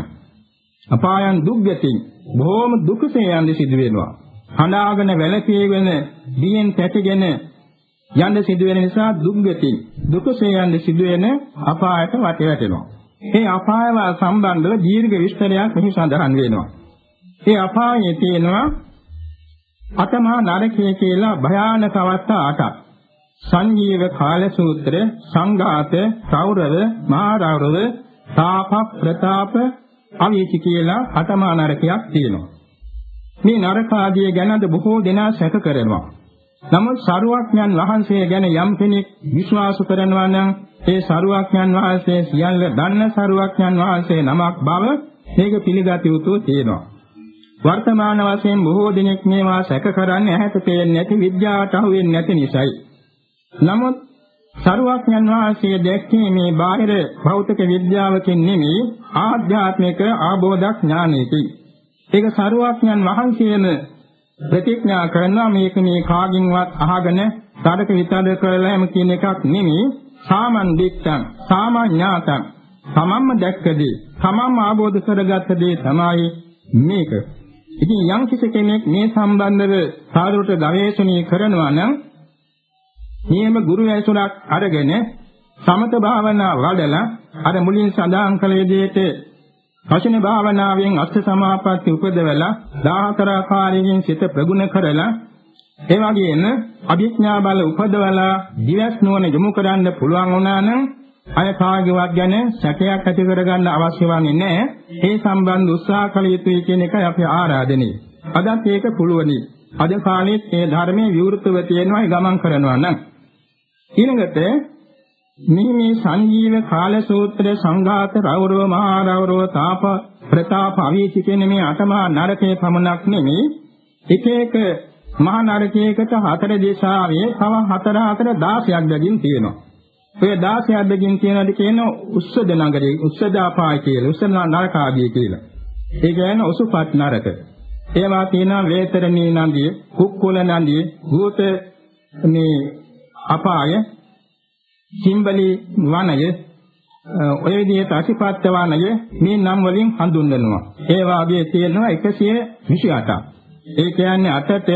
අපායන් දුක්ගතින් බොහොම දුකසේ යන්නේ සිදු වෙනවා හඬාගෙන වැළපීගෙන දියෙන් පැටගෙන යන්න සිදු වෙන නිසා දුක්ගතින් දුකසේ යන්නේ සිදු වෙන අපායට වට වැටෙනවා මේ අපායව සම්බන්ධව දීර්ඝ විස්තරයක් මෙහි සඳහන් වෙනවා මේ අපායේ තියෙනවා අතමහා නරකය කියලා භයානක අවස්ථා අටක්. සංජීව කාල සූත්‍ර, සංඝාත, සෞරව, මහරෞරව, තාප, ප්‍රතාප, අවීචි කියලා අතමහා නරකයක් තියෙනවා. මේ නරක ආදිය ගැනද බොහෝ දෙනා සැක කරනවා. නමුත් සරුවක්ඥන් වහන්සේ ගැන යම් කෙනෙක් විශ්වාස කරනවා නම් ඒ සරුවක්ඥන් වහන්සේ සියල්ල දන්න සරුවක්ඥන් වහන්සේ නමක් බව මේක පිළිගත යුතු තියෙනවා. වර්තමාන වශයෙන් බොහෝ දෙනෙක් මේවා සැක කරන්නේ ඇහැට පේන්නේ නැති විද්‍යාවට අහු වෙන්නේ නැති නිසායි. නමුත් සරුවක්ඥන් වහන්සේ දැක්කේ මේ බාහිර භෞතික විද්‍යාවකින් නෙමෙයි ආධ්‍යාත්මික ආબોධක් ඥානයකින්. ඒක සරුවක්ඥන් වහන්සේම ප්‍රතිඥා කරනවා මේක මේ කාගින්වත් අහගෙන සාධක විතර කරලා එම කියන එකක් නෙමෙයි. සාමන් දික්තං සාමාඥාතං තමන්ම දැක්කදී තමන්ම ආબોධ කරගත්ත දේ තමයි මේක. ඉතින් යම් කෙනෙක් මේ සම්බන්ධව සාදුරට ගවේෂණය කරනවා නම් නියම ගුරු ඇසුරක් අරගෙන සමත භාවනා වඩලා අර මුලින් සඳහන් කළ විදිහට වචන භාවනාවෙන් අෂ්ඨ සමාපatti උපදවලා 14 ආකාරයෙන් සිත ප්‍රගුණ කරලා ඒ වගේම අභිඥා බල උපදවලා දිවස් නුවණ යොමු කරන්න පුළුවන් වුණා නම් අය කාගේවත් ගැන සැකයක් ඇති කරගන්න අවශ්‍ය වන්නේ නැහැ. ඒ සම්බන්ධ උත්සාහ කළ යුතුයි කියන එකයි අපි ආරාධනය. අදත් ඒක පුළුවනි. අද කාලෙත් මේ ධර්මයේ විවෘතව තියෙනවා ගමන් කරනවා නම්. ඊළඟට මේ මේ සංජීව කාල සූත්‍ර සංඝාත රෞරව මහා රෞරව තාප ප්‍රතාප අවීචි කියන මේ අටමහා නරකයේ පමණක් නෙමෙයි එක එක මහා නරකයකට හතර දිශාවේ තව හතර හතර 16ක් බැගින් තියෙනවා. ඔය 16 අද්දකින් කියනවාද කියන උස්සද නගරේ උස්සදාපාය කියලා උස්සද නරකාදී කියලා. ඒ කියන්නේ ඔසුපත් නරක. ඒවා තියෙනවා වේතරණී නන්දිය, කුක්කුල නන්දිය, භූත මේ අපාය, සිම්බලි වනය, ඔය විදිහට අසිපත්ත වනය මේ නම් වලින් හඳුන්වනවා. ඒ වාගේ තියෙනවා 128ක්. ඒ කියන්නේ අතට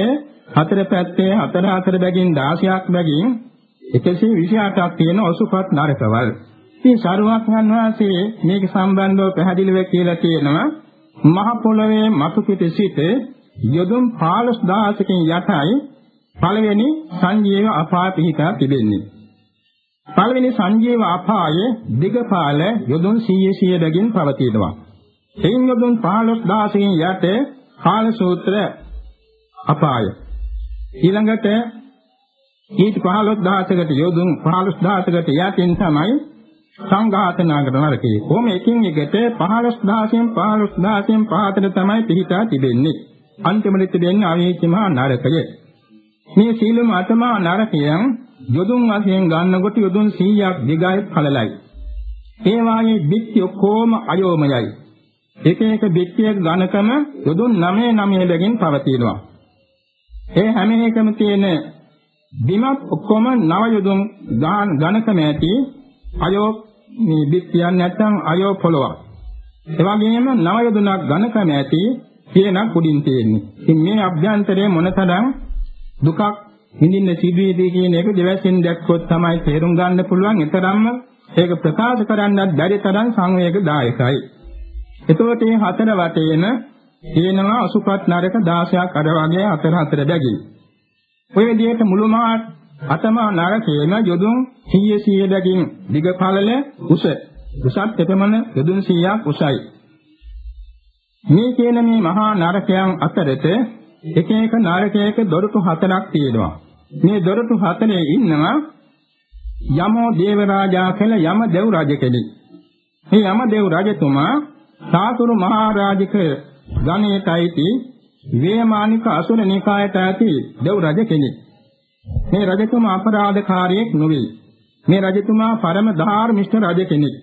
හතර පැත්තේ හතර හතර බැගින් 16ක් බැගින් 128ක් තියෙන ඔසුපත් නරකවල. ඉතින් සරුවක්ඥන් වහන්සේ මේක සම්බන්ධව පැහැදිලිව කියලා තියෙනවා මහ පොළවේ මතු පිට සිට යොදුන් 15000කින් යටයි පළවෙනි සංජීව අපාය පිහිටා තිබෙන්නේ. පළවෙනි සංජීව අපායේ දිගපාල යොදුන් 100 100 බැගින් පවතිනවා. එයින් යොදුන් 15000කින් යට කාල සූත්‍ර අපාය. ඊළඟට ඊට 15000කට යොදුන් 15000කට යටින් තමයි සංඝාතනාගත නරකය. කොහොම එකින් එකට 15000න් 15000න් පහතට තමයි පිහිටා තිබෙන්නේ. අන්තිමට තිබෙන්නේ අවීච මහා නරකය. මේ සීලම අතමා නරකයන් යොදුන් වශයෙන් ගන්නකොට යොදුන් 100ක් දිගයි පළලයි. ඒ වාගේ බිත්ති ඔක්කොම අයෝමයයි. එක එක බිත්තියක ඝනකම යොදුන් 9 9 බැගින් පවතිනවා. ඒ හැම එකම තියෙන බිමත් ඔක්කොම නව යොදුන් ඝනකම ඇති අයෝ මේ බිත්තියන් නැත්නම් අයෝ පොළොවක්. ඒ වගේම නව යොදුනක් ඝනකම ඇති පියනක් උඩින් තියෙන්නේ. ඉතින් මේ අභ්‍යන්තරයේ මොනතරම් දුකක් විඳින්න සිදුවේදී කියන එක දෙවැසින් දැක්කොත් තමයි තේරුම් ගන්න පුළුවන්. ඒතරම්ම ඒක ප්‍රකාශ කරන්නත් බැරි තරම් සංවේගදායකයි. එතකොට මේ හතර වටේන තියෙනවා අසුපත් නරක 16ක් අර වගේ හතර හතර බැගින්. ඔය විදිහට මුළු මහත් අතම නරකේම යොදුන් 100 100 බැගින් දිග පළල උස. උසත් එපමණ යොදුන් 100ක් උසයි. මේ කියන මේ මහා නරකයන් අතරට එක එක නරකයක දොරටු හතරක් තියෙනවා. මේ දොරටු හතරේ ඉන්නවා යමෝ දේවරාජා කියලා යම දෙව් රජ කෙනෙක්. මේ යම දෙව් රජතුමා සාතුරු මහා රාජික ගණේතයිති වේමානික අසුර නිකායට ඇති දෙව් රජ කෙනෙක්. මේ රජතුමා අපරාධකාරියෙක් නොවේ. මේ රජතුමා පරම ධාර්මිෂ්ඨ රජ කෙනෙක්.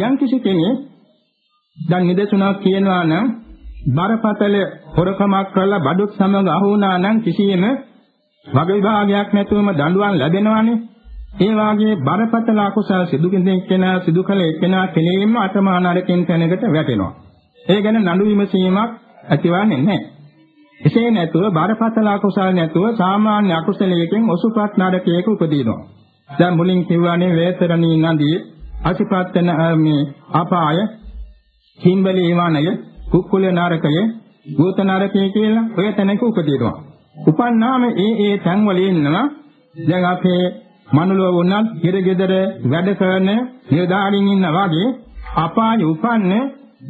යම් කිසි කෙනෙක් දැන් නිදසුනක් කියනවා නම් බරපතල හොරකමක් කරලා බඩුත් සමග අහු වුණා නම් කිසියම් වග විභාගයක් නැතුවම දඬුවම් ලැබෙනවානේ. ඒ වාගේ බරපතල අකුසල සිදු කෙනා සිදු කළ එක්කෙනා කෙනෙහිම අතමානරකින් තැනකට වැටෙනවා. ඒ ගැන නඩු විමසීමක් ඇතිවන්නේ නැහැ. එසේ නැතුව බරපතල අකුසල නැතුව සාමාන්‍ය අකුසලයකින් ඔසුපත් නරකයක උපදිනවා. දැන් මුලින් කිව්වානේ වේතරණී නදී අසිපත්තන මේ අපාය හිම්බලී වනය කුක්කුල නරකය භූත නරකය කියලා ඔය තැනක උපදිනවා. උපන්නාම ඒ ඒ තැන්වල ඉන්නවා දැන් අපේ මනුලව වුණත් හිරගෙදර වැඩ කරන නිලධාරීන් ඉන්නා වගේ අපාය උපන්න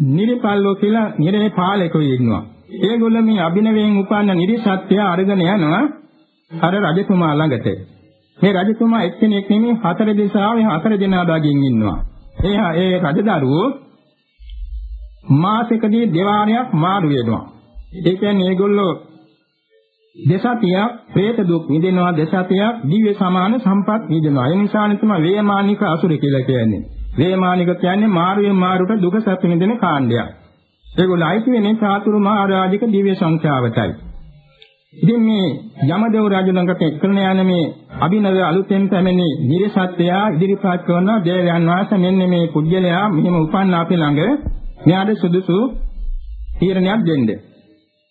නිරිපල්ලෝ කියලා නිරේ පාලකයෝ ඉන්නවා. ඒගොල්ලෝ මේ අභිනවයෙන් උපන්න නිරිසත්‍ය අරගෙන යනවා අර රජතුමා ළඟට. මේ රජතුමා එක්කෙනෙක් නෙමෙයි හතර දිසාවේ හතර දෙනා බගින් ඉන්නවා. ඒ ඒ රජදරුවෝ මාසෙකදී දෙවාරයක් මාරු වෙනවා. ඒ කියන්නේ ඒගොල්ලෝ දසතියක් പ്രേත දුක් විඳිනවා දසතියක් දිව්‍ය සමාන සම්පත් විඳිනවා. ඒ නිසානේ තමයි වේමානික අසුර කියලා කියන්නේ. වේමානික කියන්නේ මාරුවෙන් මාරුට දුක සැප විඳින කාණ්ඩයක්. ඒගොල්ලෝ අයිති වෙන්නේ චාතුරු මහරජික දිව්‍ය සංඛ්‍යාවටයි. ඉතින් මේ යමදේව රජු ළඟට එක්කරන යන මේ අභිනව අලුතෙන් පැමිණි නිර්සත්‍යය ඉදිරිපත් කරන දේවයන් වහන්සේ මෙන්න මේ කුජලයා මෙහිම උපන්න අපේ ළඟ මෙයාට සුදුසු තීරණයක් දෙන්න.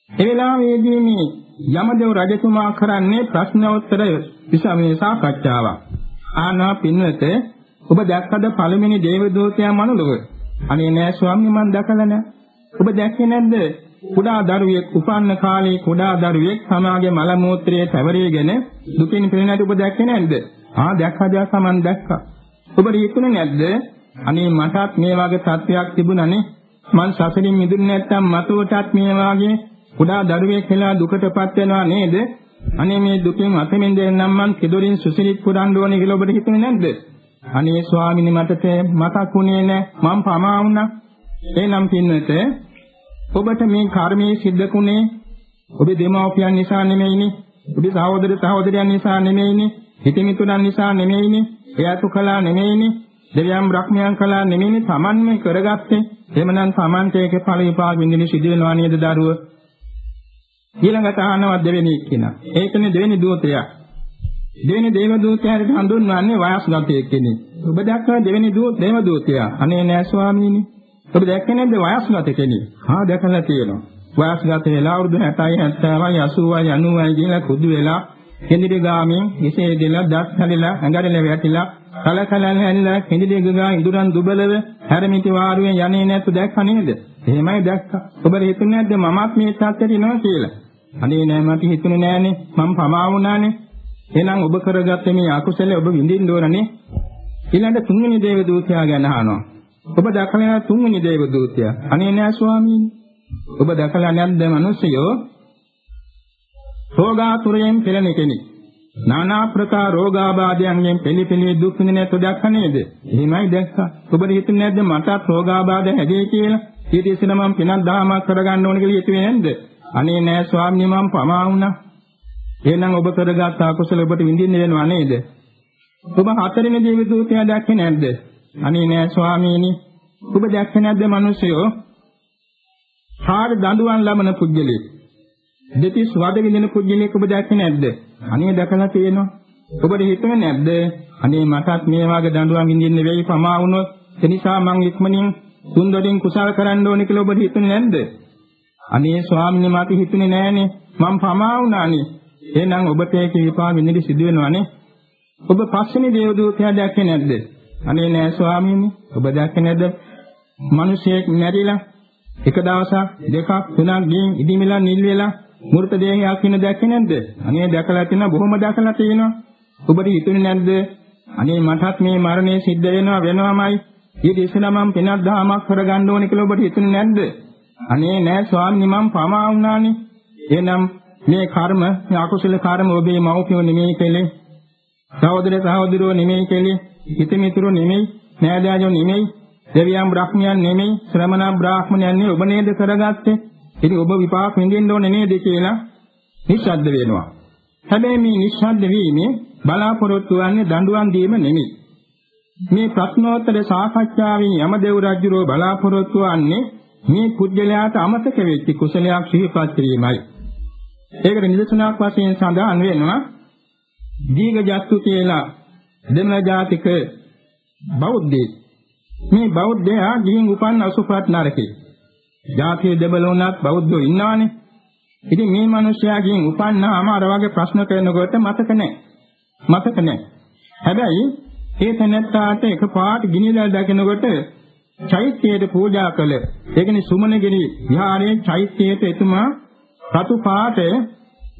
ඒ වෙලාවේදී මේ යමදේව රජතුමා කරන්නේ ප්‍රශ්නෝත්තර විසමේ සාකච්ඡාවක්. ආනා පින්වත ඔබ දැක්කද පළවෙනි දේවදූතයා මනුලව? අනේ නෑ ස්වාමී මම දැකලා නෑ. ඔබ දැක්කේ නැද්ද? කුඩා දරුවෙක් උපන්න කාලේ කුඩා දරුවෙක් සමාගේ මල මූත්‍රයේ පැවරීගෙන දුකින් පිරෙන්නට ඔබ දැක්කේ නැද්ද? ආ දැක්කා දැක්කා මම දැක්කා. ඔබට හිතුනේ නැද්ද? අනේ මටත් මේ වගේ තත්ත්වයක් තිබුණානේ. මං සසරින් මිදුනේ නැත්තම් මතුවටත් මේ වාගේ කුඩා දරුවෙක් වෙලා දුකටපත් වෙනවා නේද? අනේ මේ දුකෙන් අත මිදෙන්නම් මං කෙදොරින් සුසිරිත් පුරන්න ඕනේ කියලා ඔබට හිතුනේ නැද්ද? අනේ ස්වාමීනි මට මතක් වුණේ නැහැ මං පමා වුණා. එනම් පින්නත ඔබට මේ කර්මයේ සිද්ධකුනේ ඔබේ දෙමාපියන් නිසා නෙමෙයිනේ. ඔබේ සහෝදර සහෝදරයන් නිසා නෙමෙයිනේ. හිතමිතුරන් නිසා නෙමෙයිනේ. එයාතු කළා නෙමෙයිනේ. දෙවියන් බ්‍රහ්මයන් කළා නෙමෙයිනේ. Taman මේ කරගත්තේ. එහෙමනම් Tamante එකේ ඵල විපාක විඳින සිදු වෙනවා නේද දරුව? ඊළඟට අහනවා දෙවෙනි කෙනා. ඒකනේ දෙවෙනි දූතයා. දෙවෙනි දේව දූතයාට හඳුන්වන්නේ වයස්ගතයෙක් කෙනෙක්. ඔබ දැක්කා දෙවෙනි දූත දේව දූතයා. අනේ නෑ ස්වාමීනි. ඔබ දැක්කේ නැද්ද වයස්ගත කෙනෙක්? හා දැකලා තියෙනවා. වයස්ගත වෙලා අවුරුදු 60යි 70යි 80යි 90යි කියලා කුදු වෙලා කෙඳිරි ගාමින් ඉසේ දෙලා දත් හැලිලා ඇඟරල වැටිලා කලකලන් හැලිලා කෙඳිරි ගා ඉඳුරන් දුබලව හැරමිටි වාරුවෙන් යන්නේ නැතු දැක්ක නේද? එහෙමයි දැක්කා. ඔබ හිතුනේ නැද්ද මමත් මේ තත්ත්වෙට ඉනවා කියලා? අනේ නෑ මට හිතුනේ නෑනේ මම පමා වුණානේ. එහෙනම් ඔබ කරගත්ත මේ අකුසල ඔබ විඳින්න ඕනනේ. ඊළඟ තුන්වෙනි දේව දූතයා ගැන අහනවා. ඔබ දැකලා තුන්වෙනි දේව දූතයා. අනේ නෑ ස්වාමීනි. ඔබ දැකලා නැද්ද මිනිස්සයෝ? රෝගාතුරයෙන් පෙළෙන කෙනෙක්. নানা ප්‍රකාර රෝගාබාධයන්ගෙන් පිළිපිලි දුක් විඳින ඇත දැක්ක නේද? එහෙමයි දැක්කා. ඔබට හිතුනේ නැද්ද මටත් රෝගාබාධ හැදේ කියලා? ඊට ඉස්සෙල්ලා මම පිනක් දහමක් කරගන්න ඕන කියලා හිතුවේ නැද්ද? අනේ නෑ ස්වාමීනි මම පමා වුණා. එහෙනම් ඔබ කරගත් අකුසල ඔබට විඳින්න වෙනවා නේද? ඔබ හතරෙනි දේව දූතයා දැක්කේ නැද්ද? අනේ නෑ ස්වාමීනි. ඔබ දැක්කේ නැද්ද මිනිස්සයෝ? කාර්ය දඬුවම් ලබන පුජ්‍යලෙක්. දෙතිස් වද විඳින පුජ්‍යලෙක් ඔබ දැක්කේ නැද්ද? අනේ දැකලා තියෙනවා. ඔබට හිතුනේ නැද්ද? අනේ මටත් මේ වගේ දඬුවම් විඳින්න වෙයි පමා වුණොත් ඒ නිසා මං ඉක්මනින් තුන් දොඩින් කුසල් කරන්න ඕනේ කියලා ඔබට හිතුනේ නැද්ද? අනේ ස්වාමීනි මට හිතුනේ නෑනේ. මං පමා වුණානේ. එහෙනම් ඔබට ඒක විපාක විඳින්න සිදු වෙනවනේ. ඔබ පස්වෙනි දේවදූතයා දැක්කේ නැද්ද? අනේ නෑ ස්වාමීනි. ඔබ දැක්කේ නැද්ද? මිනිසෙක් මැරිලා එක දවසක් දෙකක් තුනක් ගින් ඉදිමිලා නිල් වෙලා මූර්ත දේහයක් ඉන්න දැක්කේ නැද්ද? අනේ දැකලා තියෙනවා බොහොම දැකලා තියෙනවා. ඔබට හිතුනේ නැද්ද? අනේ මටත් මේ මරණය සිද්ධ වෙනවා වෙනවමයි. ඊට ඉස්සෙල්ලා මම පිනක් දහමක් කරගන්න ඕනේ කියලා ඔබට හිතුනේ නැද්ද? අනේ නෑ ස්වාමීනි මම පමා වුණානේ. එහෙනම් මේ කර්ම, මේ අකුසල කර්ම ඔබේ මව්පියෝ නෙමෙයි කෙලේ. සහෝදර සහෝදරයෝ නෙමෙයි කෙලේ. හිතමිතුරු නෙමෙයි, නෑදෑයෝ නෙමෙයි, දෙවියන් බ්‍රහ්මයන් නෙමෙයි, ශ්‍රමණ බ්‍රාහ්මණයන් නෙමෙයි ඔබ නේද කරගත්තේ? ඉතින් ඔබ විපාක විඳින්න ඕනේ නේද කියලා නිශ්ශබ්ද වෙනවා. හැබැයි මේ නිශ්ශබ්ද වීමේ බලාපොරොත්තු වන්නේ දඬුවම් දීම නෙමෙයි. මේ ප්‍රශ්නෝත්තර සාකච්ඡාවෙන් යමදේව රජුරෝ බලාපොරොත්තු වන්නේ මේ පුජ්‍යලයාට අමතක වෙච්ච කුසලයක් සිහිපත් කිරීමයි. ඒකට නිදසුනක් වශයෙන් සඳහන් වෙනවා දීඝජත්තු කියලා දෙමළ ජාතික බෞද්ධයෙක්. මේ බෞද්ධයා ගිහින් උපන් අසුපත් නරකේ. ජාතිය දෙබල වුණත් බෞද්ධයෝ ඉන්නවානේ. ඉතින් මේ මිනිස්යා ගිහින් උපන්නාම අර වගේ ප්‍රශ්න කරනකොට මතක නැහැ. මතක නැහැ. හැබැයි ඒ තැනත්තාට එකපාරට ගිනිදල් දකිනකොට චෛත්‍යයට පූජා කළ ඒ කියන්නේ සුමනගිරි විහාරයේ චෛත්‍යයට එතුමා රතු පාට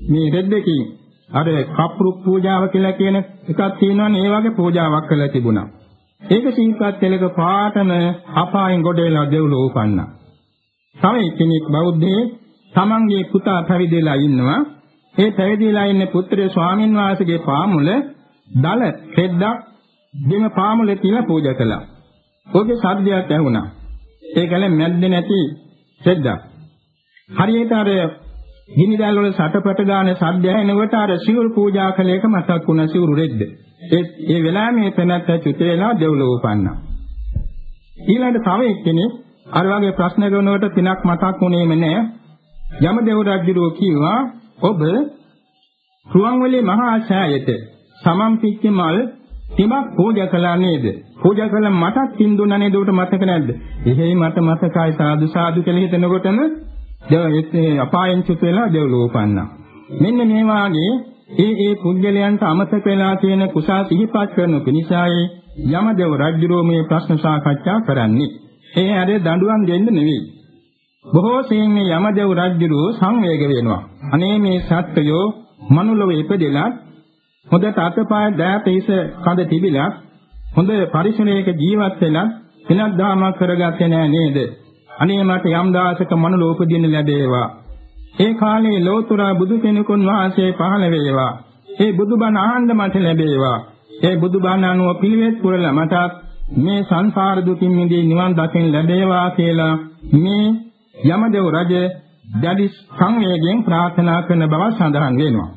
මේ රෙද්දකින් අර කප්පුරු පූජාව කියලා කියන එකක් තියෙනවනේ ඒ වගේ පූජාවක් කළා තිබුණා. ඒක සිහිපත් කළක පාටම අපායන් ගොඩේලා දෙව්ලෝ උපන්නා. තව කෙනෙක් බෞද්ධයේ තමන්ගේ පුතා පැවිදිලා ඉන්නවා. ඒ පැවිදිලා ඉන්න පුත්‍රය ස්වාමින් වහන්සේගේ පාමුල දල රෙද්දක් දෙම පාමුලේ තියලා පූජා කළා. ඔහුගේ සද්දයක් ඇහුණා. ඒකල මැද්දේ නැති රෙද්දක්. හරියට අර ගිනිදැල් වල සටපට ගාන සද්ද ඇහෙනකොට අර සිවුරු පූජා කළ එක මතක් වුණා සිවුරු රෙද්ද. ඒ ඒ වෙලාවේ මේ තැනත් චුත වෙලා දෙව්ලොව උපන්නා. ඊළඟට තව එක්කෙනෙක් අර වගේ ප්‍රශ්න කරනකොට පිනක් මතක් වුණේම නැහැ. යමදේව රජුරෝ කිව්වා ඔබ රුවන්වැලි මහා ඡායයට සමම්පිච්ච මල් තිමක් පූජා කළා නේද? පූජා කළ මටත් පින් දුන්නා නේද? උට මතක නැද්ද? එහෙයි මට මතකයි සාදු සාදු කියලා හිතනකොටම දෙව අපායන් චුත වෙලා දෙව්ලොව උපන්නා. මෙන්න මේ වාගේ ඒ ඒ පුද්ගලයන්ට අමතක වෙලා තියෙන කුසල් සිහිපත් කරන පිණිසයි යමදේව රජුරෝ මේ ප්‍රශ්න සාකච්ඡා කරන්නේ. ඒ හැර දඬුවම් දෙන්න නෙවෙයි. බොහෝ සෙයින් මේ යමදේව රජුරෝ සංවේග වෙනවා. අනේ මේ සත්‍යයෝ මනුලව ඉපදෙලා හොඳට අතපය දෑත ඉස කඳ තිබිලා හොඳ පරිසරයක ජීවත් වෙලා වෙනත් දාමක් කරගත්තේ නෑ නේද? අනේ මට යම් දාසක මනුලෝ උපදින්න ලැබේවා. ඒ කාලේ ලෝතර බුදු කෙනෙකුන් වහන්සේ පහළ වේවා. ඒ බුදුබණ ආනන්ද මට ලැබේවා. ඒ බුදුබණ අනුව පිළිවෙත් පුරලා මට මේ සංසාර දුකින් මිදී නිවන් දකින්න ලැබේවා කියලා මේ යමදේව රජ දැඩි සංවේගයෙන් ප්‍රාර්ථනා කරන බව සඳහන් වෙනවා.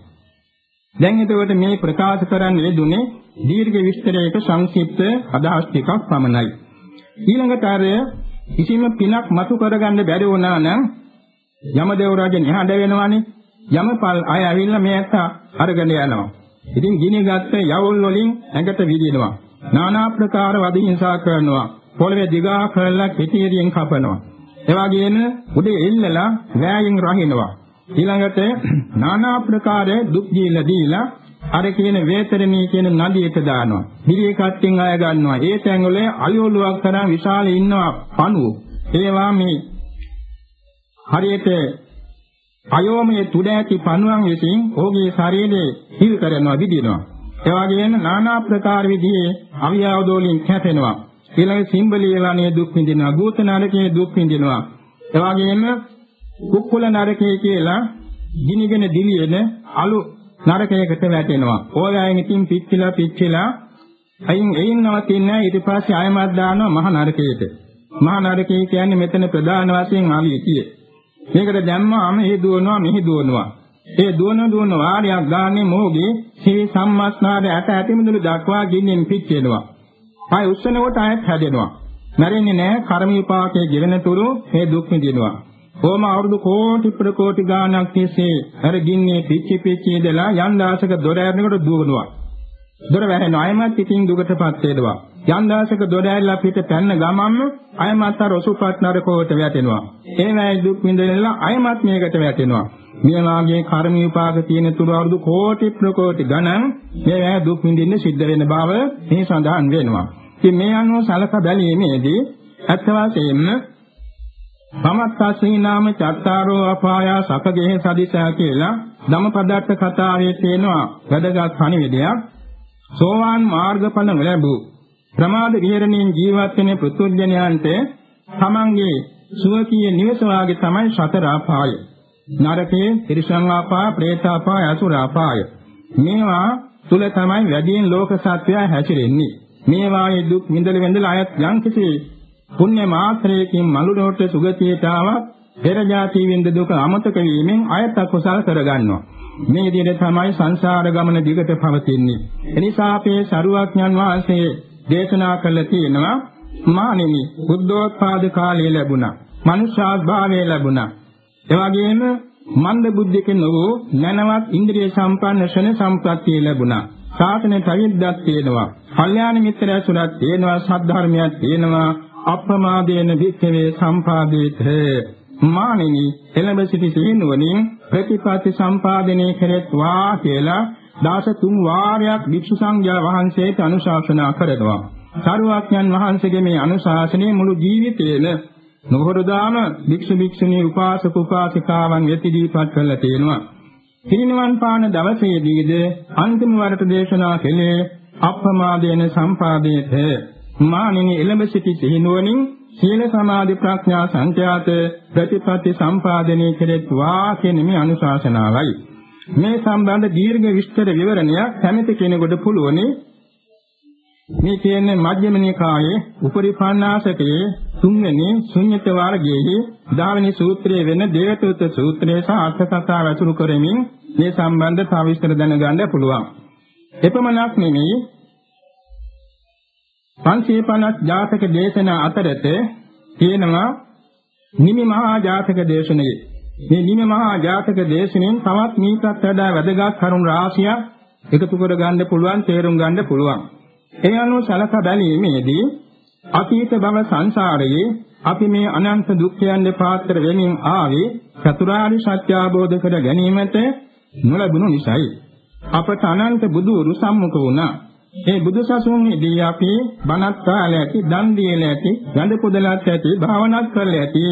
දැන් එතකොට මේ ප්‍රකාශ කරන්න ලැබුණේ දීර්ඝ විස්තරයක සංක්ෂිප්ත අදහස් ටිකක් පමණයි. ඊළඟට අර කිසිම පිනක් මතු කරගන්න බැරි වුණා නම් යමදේව රජ නිහඬ වෙනවානේ. යමපල් අය ඇවිල්ලා මේ ඇත්ත අරගෙන යනවා. ඉතින් ගිනි ගත්ත යවුල් වලින් ඇඟට විදිනවා. নানা ප්‍රකාර වද හිංසා කරනවා. පොළවේ දිගා කරලා කෙටියෙන් කපනවා. ඒ වගේම උඩේ එල්ලලා වෑයෙන් රහිනවා. ඊළඟට নানা ප්‍රකාර දුක් දීලා දීලා අර කියන වේතරණී කියන නදියට දානවා. හිරිය කට්ටින් අය ගන්නවා. ඒ තැන්වල අයෝලුවක් තරම් විශාල ඉන්නවා පණුව. ඒවා මේ හරියට අයෝමයේ තුඩ ඇති පණුවන් විසින් ඔහුගේ ශරීරයේ හිල් කරනවා විදිනවා. ඒ වගේම নানা ප්‍රකාර විදිහේ අවියාවදෝලින් කැපෙනවා. ඊළඟ සිම්බලියලානේ දුක් විඳිනවා. භූත නරකයේ දුක් විඳිනවා. ඒ වගේම කුක්කුල නරකයේ කියලා ගිනිගෙන දිලියෙන අලු නරකයකට වැටෙනවා. ඕයයන් ඉතින් පිච්චිලා පිච්චිලා අයින් එයින් නවතින්නේ ඊට පස්සේ ආයමත් දානවා මහ නරකයට. මහ නරකය කියන්නේ මෙතන ප්‍රධාන වශයෙන් ආවිතිය. මේකට දැම්මාම මේ දුවනවා මෙහි දුවනවා. ඒ දුවන දුවන වාරයක් ගානේ මොහුගේ සී සම්මස්නාද ඇට ඇතිමුදුළු දක්වා ගින්නෙන් පිච්චෙනවා. ආය උස්සන කොට ආයත් හැදෙනවා. මැරෙන්නේ නැහැ කර්ම විපාකයේ ගෙවෙන තුරු මේ දුක් විඳිනවා. කොහොම අවුරුදු කෝටි ප්‍රකෝටි ගාණක් තිස්සේ අර ගින්නේ පිච්චි පිච්චි ඉඳලා යන් දාසක දොර ඇරනකොට දුවනවා. දොර වැහෙන අයමත් ඉතින් දුකටපත් වෙනවා. යන් දාසක දොර ඇරලා පිට පැන්න ගමන්ම අයමත් අර ඔසුපත් නරකෝට වැටෙනවා. ඒ වැයි දුක් විඳිනලා අයමත් මේකට වැටෙනවා. මේ වාගේ කර්ම විපාක තියෙන තුරු අවුරුදු කෝටි ප්‍රකෝටි ගණන් මේ වැය දුක් විඳින්න සිද්ධ වෙන බව මේ සඳහන් වෙනවා. ඉතින් මේ අනුව සලක බැලීමේදී අත් වශයෙන්ම සමත්තස්සී නාම චත්තාරෝ අපායා සකගේ සදිසා කියලා ධම්මපදත්ත කතාවේ තියෙනවා වැදගත් පණිවිඩයක්. සෝවාන් මාර්ගඵල ලැබූ ප්‍රමාද විහරණයෙන් ජීවත් වෙන පුතුජනයන්ට තමන්ගේ සුවකීය නිවස වාගේ තමයි සතර අපාය. නරකයේ තිරිසං අපාය പ്രേත අපාය අසුර අපාය මේවා තුල තමයි වැඩියෙන් ලෝක සත්‍යය හැසිරෙන්නේ මේ වායේ දුක් විඳල විඳල අයත් යම්කිසි පුණ්‍ය මාත්‍රයකින් මලුඩොට සුගතියට ආවත් පෙර ජාති විඳ දුක අමතක වීමෙන් අයත් අකුසල් කරගන්නවා. මේ විදිහට තමයි සංසාර ගමන දිගට පවතින්නේ. එනිසා අපේ සරුවඥන් වහන්සේ දේශනා කළ තියෙනවා මානෙනි බුද්ධෝත්පාද කාලය ලැබුණා. මනුෂ්‍යාභාවය ලැබුණා. එවැගේම මන්ද බුද්ධික නොවූ නැනවත් ඉන්ද්‍රිය සම්පන්න ශන සම්ප්‍රත්තිය ලැබුණා. ශාසනයට අවිද්‍යක් තියෙනවා. කල්යාණ මිත්‍ර ඇසුරක් තියෙනවා. සද්ධර්මයක් තියෙනවා. අප්‍රමාදේන වික්ඛවේ සම්පාදේත මානෙනි එළඹ සිටි සිහිනුවණින් ප්‍රතිපatti සම්පාදනයේ කෙරෙත්වා කියලා දාස තුන් වාරයක් භික්ෂු සංඝයා වහන්සේට අනුශාසනා කරනවා. සාරුවක්ඥන් වහන්සේගේ මේ අනුශාසනයේ මුළු ජීවිතේම නොහොරදාම භික්ෂු භික්ෂුණී උපාසක උපාසිකාවන් යතිදීපත් කරලා තියෙනවා. පිරිනිවන් පාන දවසේදීද අන්තිම වරට දේශනා කළේ අප්‍රමාදේන සම්පාදේත මානිනි එළඹ සිටි සිහිනුවණින් සීල සමාධි ප්‍රඥා සංඛ්‍යාත ප්‍රතිපatti සම්පාදනයේ කෙරෙත්වා කියන මේ අනුශාසනාවයි. මේ සම්බන්ධ දීර්ඝ විස්තර විවරණයක් කැමති කෙනෙකුට පුළුවනි මේ කියන්නේ මජ්ක්‍ධිම නිකායේ උපරිපන්නාසකයේ තුන්වෙනි ශුන්්‍යත වර්ගයේ දාවනි සූත්‍රයේ වෙන දේවතුත් සූත්‍රයේ සහ අර්ථ කතාව අසුරු කරමින් මේ සම්බන්ධ තව විස්තර දැනගන්න පුළුවන්. එපමණක් නෙමෙයි 550 ජාතක දේශනා අතරත තියෙනවා නිමි මහා ජාතක දේශනයේ. මේ නිමි මහා ජාතක දේශනෙන් තවත් මීටත් වඩා වැදගත් කරුණු රාශියක් එකතු කර ගන්න පුළුවන් තේරුම් ගන්න පුළුවන්. ඒ අනුව සලකා බැලීමේදී අතීත භව සංසාරයේ අපි මේ අනන්ත දුක්ඛයන් පාත්‍ර වෙමින් ආවේ චතුරාර්ය සත්‍ය අවබෝධ කර ගැනීමට නොලැබුණු නිසායි. අපට අනන්ත බුදුරු සම්මුඛ වුණා. මේ බුදුසසුනේදී අපි බණත් කාලේ ඇති, දන් දීලා ඇති, ගඳ පුදලත් ඇති, භාවනාත් කරලා ඇති.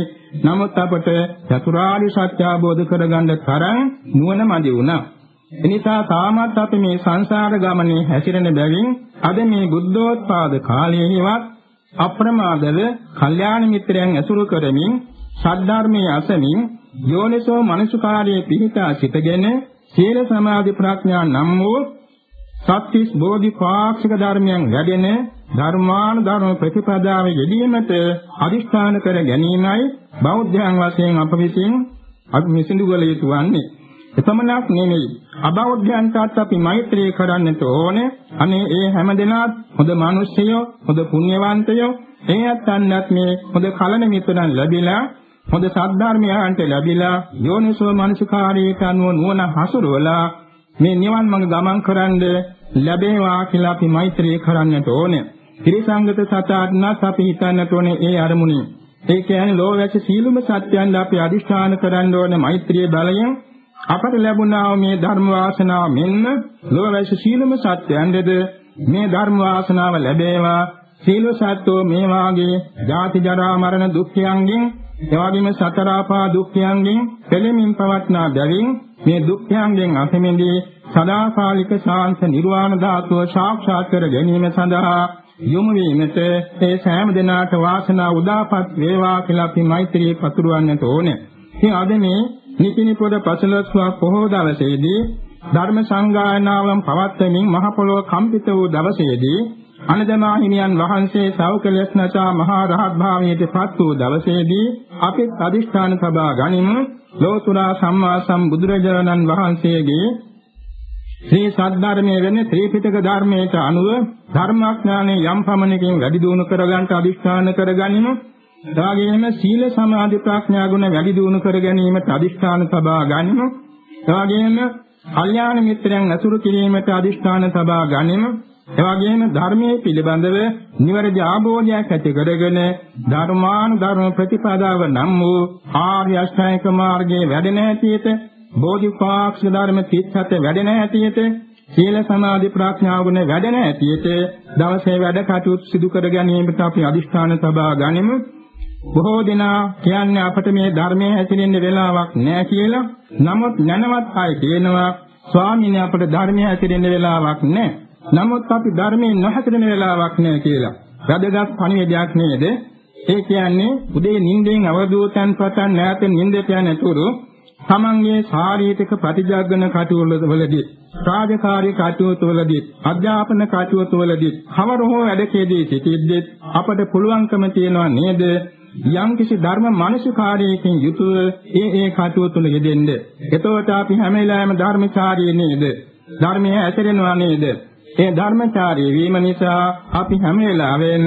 නමුත් අපට චතුරාර්ය සත්‍ය අවබෝධ කරගන්න තරම් නුවණ මදි වුණා. එනිසා තාමත් අපි මේ සංසාර ගමනේ හැසිරෙන බැවින් අද මේ බුද්ධෝත්පාද කාලයේවත් අප්‍රමාදව කල්යාණ මිත්‍රයන් ඇසුරු කරමින් සද්ධර්මයේ අසමින් යෝනිසෝ මනසුකාරයේ පිහිටා සිටගෙන සීල සමාධි ප්‍රඥා නම් වූ සත්‍තිස් බෝධිපාක්ෂික ධර්මයන් වැඩෙන ධර්මාන ධර්ම ප්‍රතිපදාවේ යෙදීමට අදිෂ්ඨාන කර ගැනීමයි බෞද්ධයන් වශයෙන් අප විසින් අපි මෙසිඳු කළ යුතු වන්නේ. එපමණක් නෙමෙයි අබෞද්ධයන්ටත් අපි මෛත්‍රී කරන්නට ඕනේ. අනේ ඒ හැමදෙනාත් හොඳ මිනිස්සයෝ, හොඳ පුණ්‍යවන්තයෝ, ඒ අත්න්නත් මේ හොඳ කලන මිතුරන් ලැබිලා හොඳ සද්ධර්මයන්ට ලැබිලා යෝනිසෝ මනසිකාරයට අනුව නුවණ හසුරුවලා මේ නිවන් මඟ ගමන් කරන්න ලැබේවා කියලා අපි මෛත්‍රී කරන්නට ඕනේ. ත්‍රිසංගත සත්‍යාත්නස් අපි හිතන්නට ඕනේ ඒ අරමුණේ. ඒ කියන්නේ ලෝවැස සීලුම සත්‍යයන් අපි අදිෂ්ඨාන කරන්න ඕනේ මෛත්‍රියේ බලයෙන් අපට ලැබුණා මේ ධර්ම වාසනාව මෙන්න ලෝවැස සීලුම සත්‍යයන්ද මේ ධර්ම වාසනාව ලැබේවා සීල සත්‍යෝ මේ වාගේ ජාති ජරා මරණ දුක්ඛයන්ගෙන් එවැගේම සතර ආපා දුක්ඛයන්ගෙන් පෙළෙමින් පවත්නා බැවින් මේ දුක්ඛයන්ගෙන් අතෙමෙදී සදාකාලික ශාන්ත නිර්වාණ ධාතුව සාක්ෂාත් කර ගැනීම සඳහා යොමු වීමට ඒ සෑම දිනාට වාසනාව උදාපත් වේවා කියලා අපි මෛත්‍රී පතුරවන්නට ඕනේ. ඉතින් අද මේ නිකිනිපොඩ පසළොස්වක් පොහොව දවසේදී ධර්ම සංගායනාවන් පවත්වමින් මහ පොළොව කම්පිත වූ දවසේදී අනදමා හිමියන් වහන්සේ සෞකලස් නැසා මහා රහත් භාවයට පත් වූ දවසේදී අපිත් අදිෂ්ඨාන සබා ගනිමු. ලෝතුරා සම්මා සම්බුදුරජාණන් වහන්සේගේ ශ්‍රී සද්ධර්මයේ වෙන ත්‍රිපිටක ධර්මයට අනුව ධර්මාඥානෙ යම් පමණකින් වැඩි දියුණු කරගන්නට අදිෂ්ඨාන කරගනිමු. එවාගෙම සීල සමාධි ප්‍රඥා ගුණ වැඩි දියුණු කර ගැනීමට අදිෂ්ඨාන සබා ගනිමු. එවාගෙම කල්යාණ මිත්‍රයන් අසුරු කිරීමට අදිෂ්ඨාන සබා ගනිමු. එවාගෙම ධර්මයේ පිළිබඳව නිවැරදි ආභෝධයක් ඇති කරගෙන ධර්මානුධර්ම ප්‍රතිපදාව නම් වූ ආර්ය අෂ්ටාංගික මාර්ගයේ වැඩෙන හැටියට බෝධිපාක්ෂ ධර්ම 37 වැඩෙන හැටියට සීල සමාධි ප්‍රඥා ගුණ වැඩෙන හැටියට දවසේ වැඩ කටයුතු සිදු කර ගැනීමට අපි අදිෂ්ඨාන සබා ගනිමු බොහෝ දෙනා කියන්නේ අපට මේ ධර්මයේ හැසිරෙන්න වෙලාවක් නැහැ කියලා. නමුත් නැනවත් අය කියනවා ස්වාමීනි අපට ධර්මයේ හැසිරෙන්න වෙලාවක් නැහැ. නමුත් අපි ධර්මයේ නොහැසිරෙන වෙලාවක් නැහැ කියලා. වැදගත් පණිවිඩයක් නේද? ඒ කියන්නේ උදේ නිින්දෙන් අවදූතන් පටන් නැවත නිින්දට යනතුරු තමන්ගේ ශාරීරික ප්‍රතිජාගන කටයුතු වලදී රාජකාරී කටයුතු වලදී අධ්‍යාපන කටයුතු වලදී කවර හෝ වැඩකේදී සිටිද්දී අපට පුළුවන්කම තියනවා නේද යම්කිසි ධර්ම මානසිකාරයකින් යුතුව ඒ ඒ කටයුතු තුළ යෙදෙන්න. එතකොට අපි හැම වෙලාවෙම ධර්මචාරී නේද? ධර්මයේ ඇතරෙනවා නේද? ඒ ධර්මචාරී වීම නිසා අපි හැම වෙලාවෙම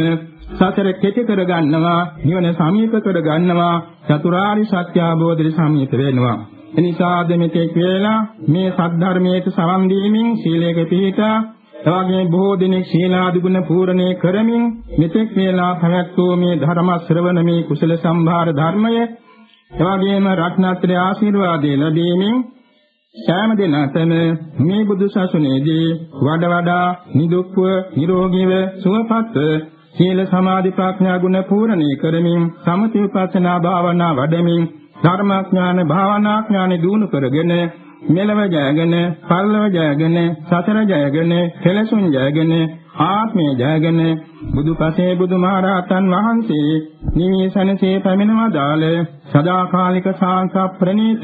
සතර කෙටි කර ගන්නවා, නිවන සමීප කර ගන්නවා, චතුරාර්ය සත්‍ය අවබෝධයට සමීප වෙනවා. එනිසා අද මෙතෙක් වේලා මේ සද්ධර්මයේ සවන් දීමින් සීලයක පිහිටා එවාගේ බොහෝ දිනෙක සීලාදිගුණ පූර්ණේ කරමින් මෙතෙක් වේලා පැවැත්වූ මේ ධර්ම ශ්‍රවණ මේ කුසල සම්භාර ධර්මය එවාගේම රත්නත්‍රය ආශිර්වාදේ ලැබීමෙන් සෑම දිනකම මේ බුදු සසුනේදී වඩ වඩා නිදුක්ව නිරෝගීව සුවපත්ව සීල සමාධි ප්‍රඥා ගුණ පූර්ණේ කරමින් සමථ විපස්සනා භාවනා වඩමින් ධර්මාඥාන භාවනාඥාන දිනු කරගෙන මෙලව ජයගෙන, පරලොව ජයගෙන, සතර ජයගෙන, කෙලසුන් ජයගෙන, ආත්මය ජයගෙන බුදුපසේ බුදුමහරහතන් වහන්සේ නිවිසනසේ පැමිණවදාළ සදාකාලික සාංශ ප්‍රණීත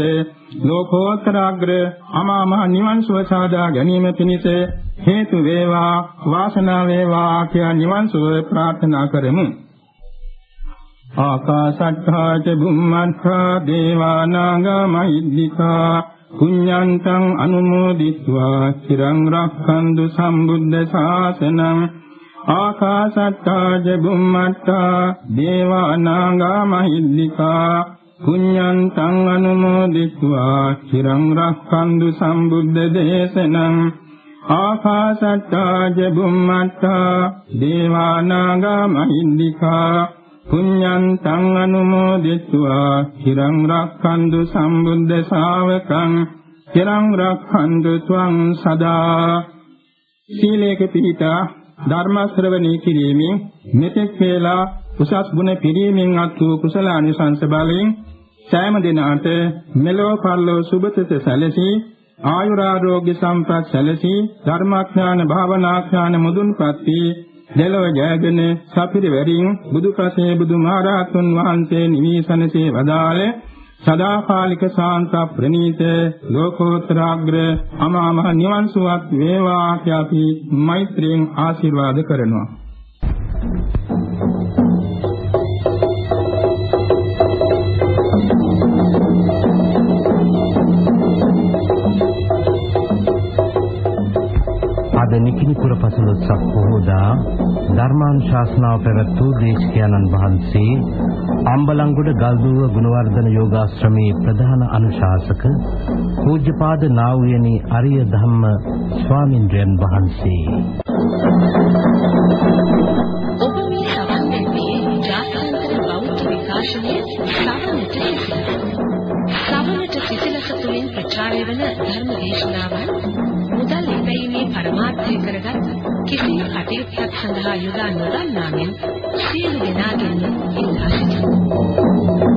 ලෝකෝත්තරාග්‍ර අමා මහ නිවන් සුව සාදා ගැනීම පිණිස හේතු වේවා වාසනාව වේවා කියා නිවන් සුව ප්‍රාර්ථනා කරමු. ආකාශට්ඨා ච බුම්මත්ථා දේවානාගා මහිද්దికා පුඤ්ඤන්තං අනුමෝදිත්වා চিරං රක්ඛන්තු සම්බුද්ධ ශාසනං ආකාශත්තා ජබුම්මත්තා දේවානාගා මහිද්దికා පුඤ්ඤන්තං අනුමෝදිත්වා চিරං රක්ඛන්තු සම්බුද්ධ දේශනං ආකාශත්තා ජබුම්මත්තා දේවානාගා මහිද්దికා පුඤ්ඤන්තං අනුමෝදිත्वा චිරං රක්ඛන්තු සම්බුද්ධ ශාවකං. චිරං රක්ඛන්තු ත්වං සදා. සීලේක පිහිටා ධර්ම ශ්‍රවණී කිරීමෙන් මෙතෙක් වේලා උසස් ගුණ පිළීමෙන් අත් වූ කුසල අනිසංස බලයෙන් සෑම දිනාට මෙලෝ පරලෝ සුභිත සැලසී ආයුරාෝග්‍ය සම්පත් සැලසී ධර්මාඥාන භාවනාඥාන මුදුන්පත් වී දෙලොව ජයගෙන සපිරිවැරින් බුදුපසේ බුදුමහරහතුන් වහන්සේ නිවිසනසේ වදාළ සදාකාලික ශාන්ත ප්‍රණීත ලෝකෝත්තරාග්‍ර අමාමහ නිවන් සුවක් වේවා කියලා අපි මෛත්‍රියෙන් ආශිර්වාද කරනවා. අද නිකිනිපුර පසළොස්වක පොහොදා ධර්මානුශාසනාව පැවැත් වූ දේශකයන්න් වහන්සේ අම්බලන්ගොඩ ගල්දුව ගුණවර්ධන යෝගාශ්‍රමේ ප්‍රධාන අනුශාසක පූජ්‍යපාද නා වූ අරිය ධම්ම ස්වාමින්ද්‍රයන් වහන්සේ ඔබ මේ සවන් දෙන්නේ ජාත්‍යන්තර බෞද්ධ විකාශනයේ සවනට සිසිලස. සවනට සිසිලස තුළින් ප්‍රචාරය වන අවබෝධය කරගත් කිසිම කටයුත්තක් සඳහා යොදා නොගන්නා මෙන් සියලු දෙනාගෙන් ඉල්ලා සිටිනවා.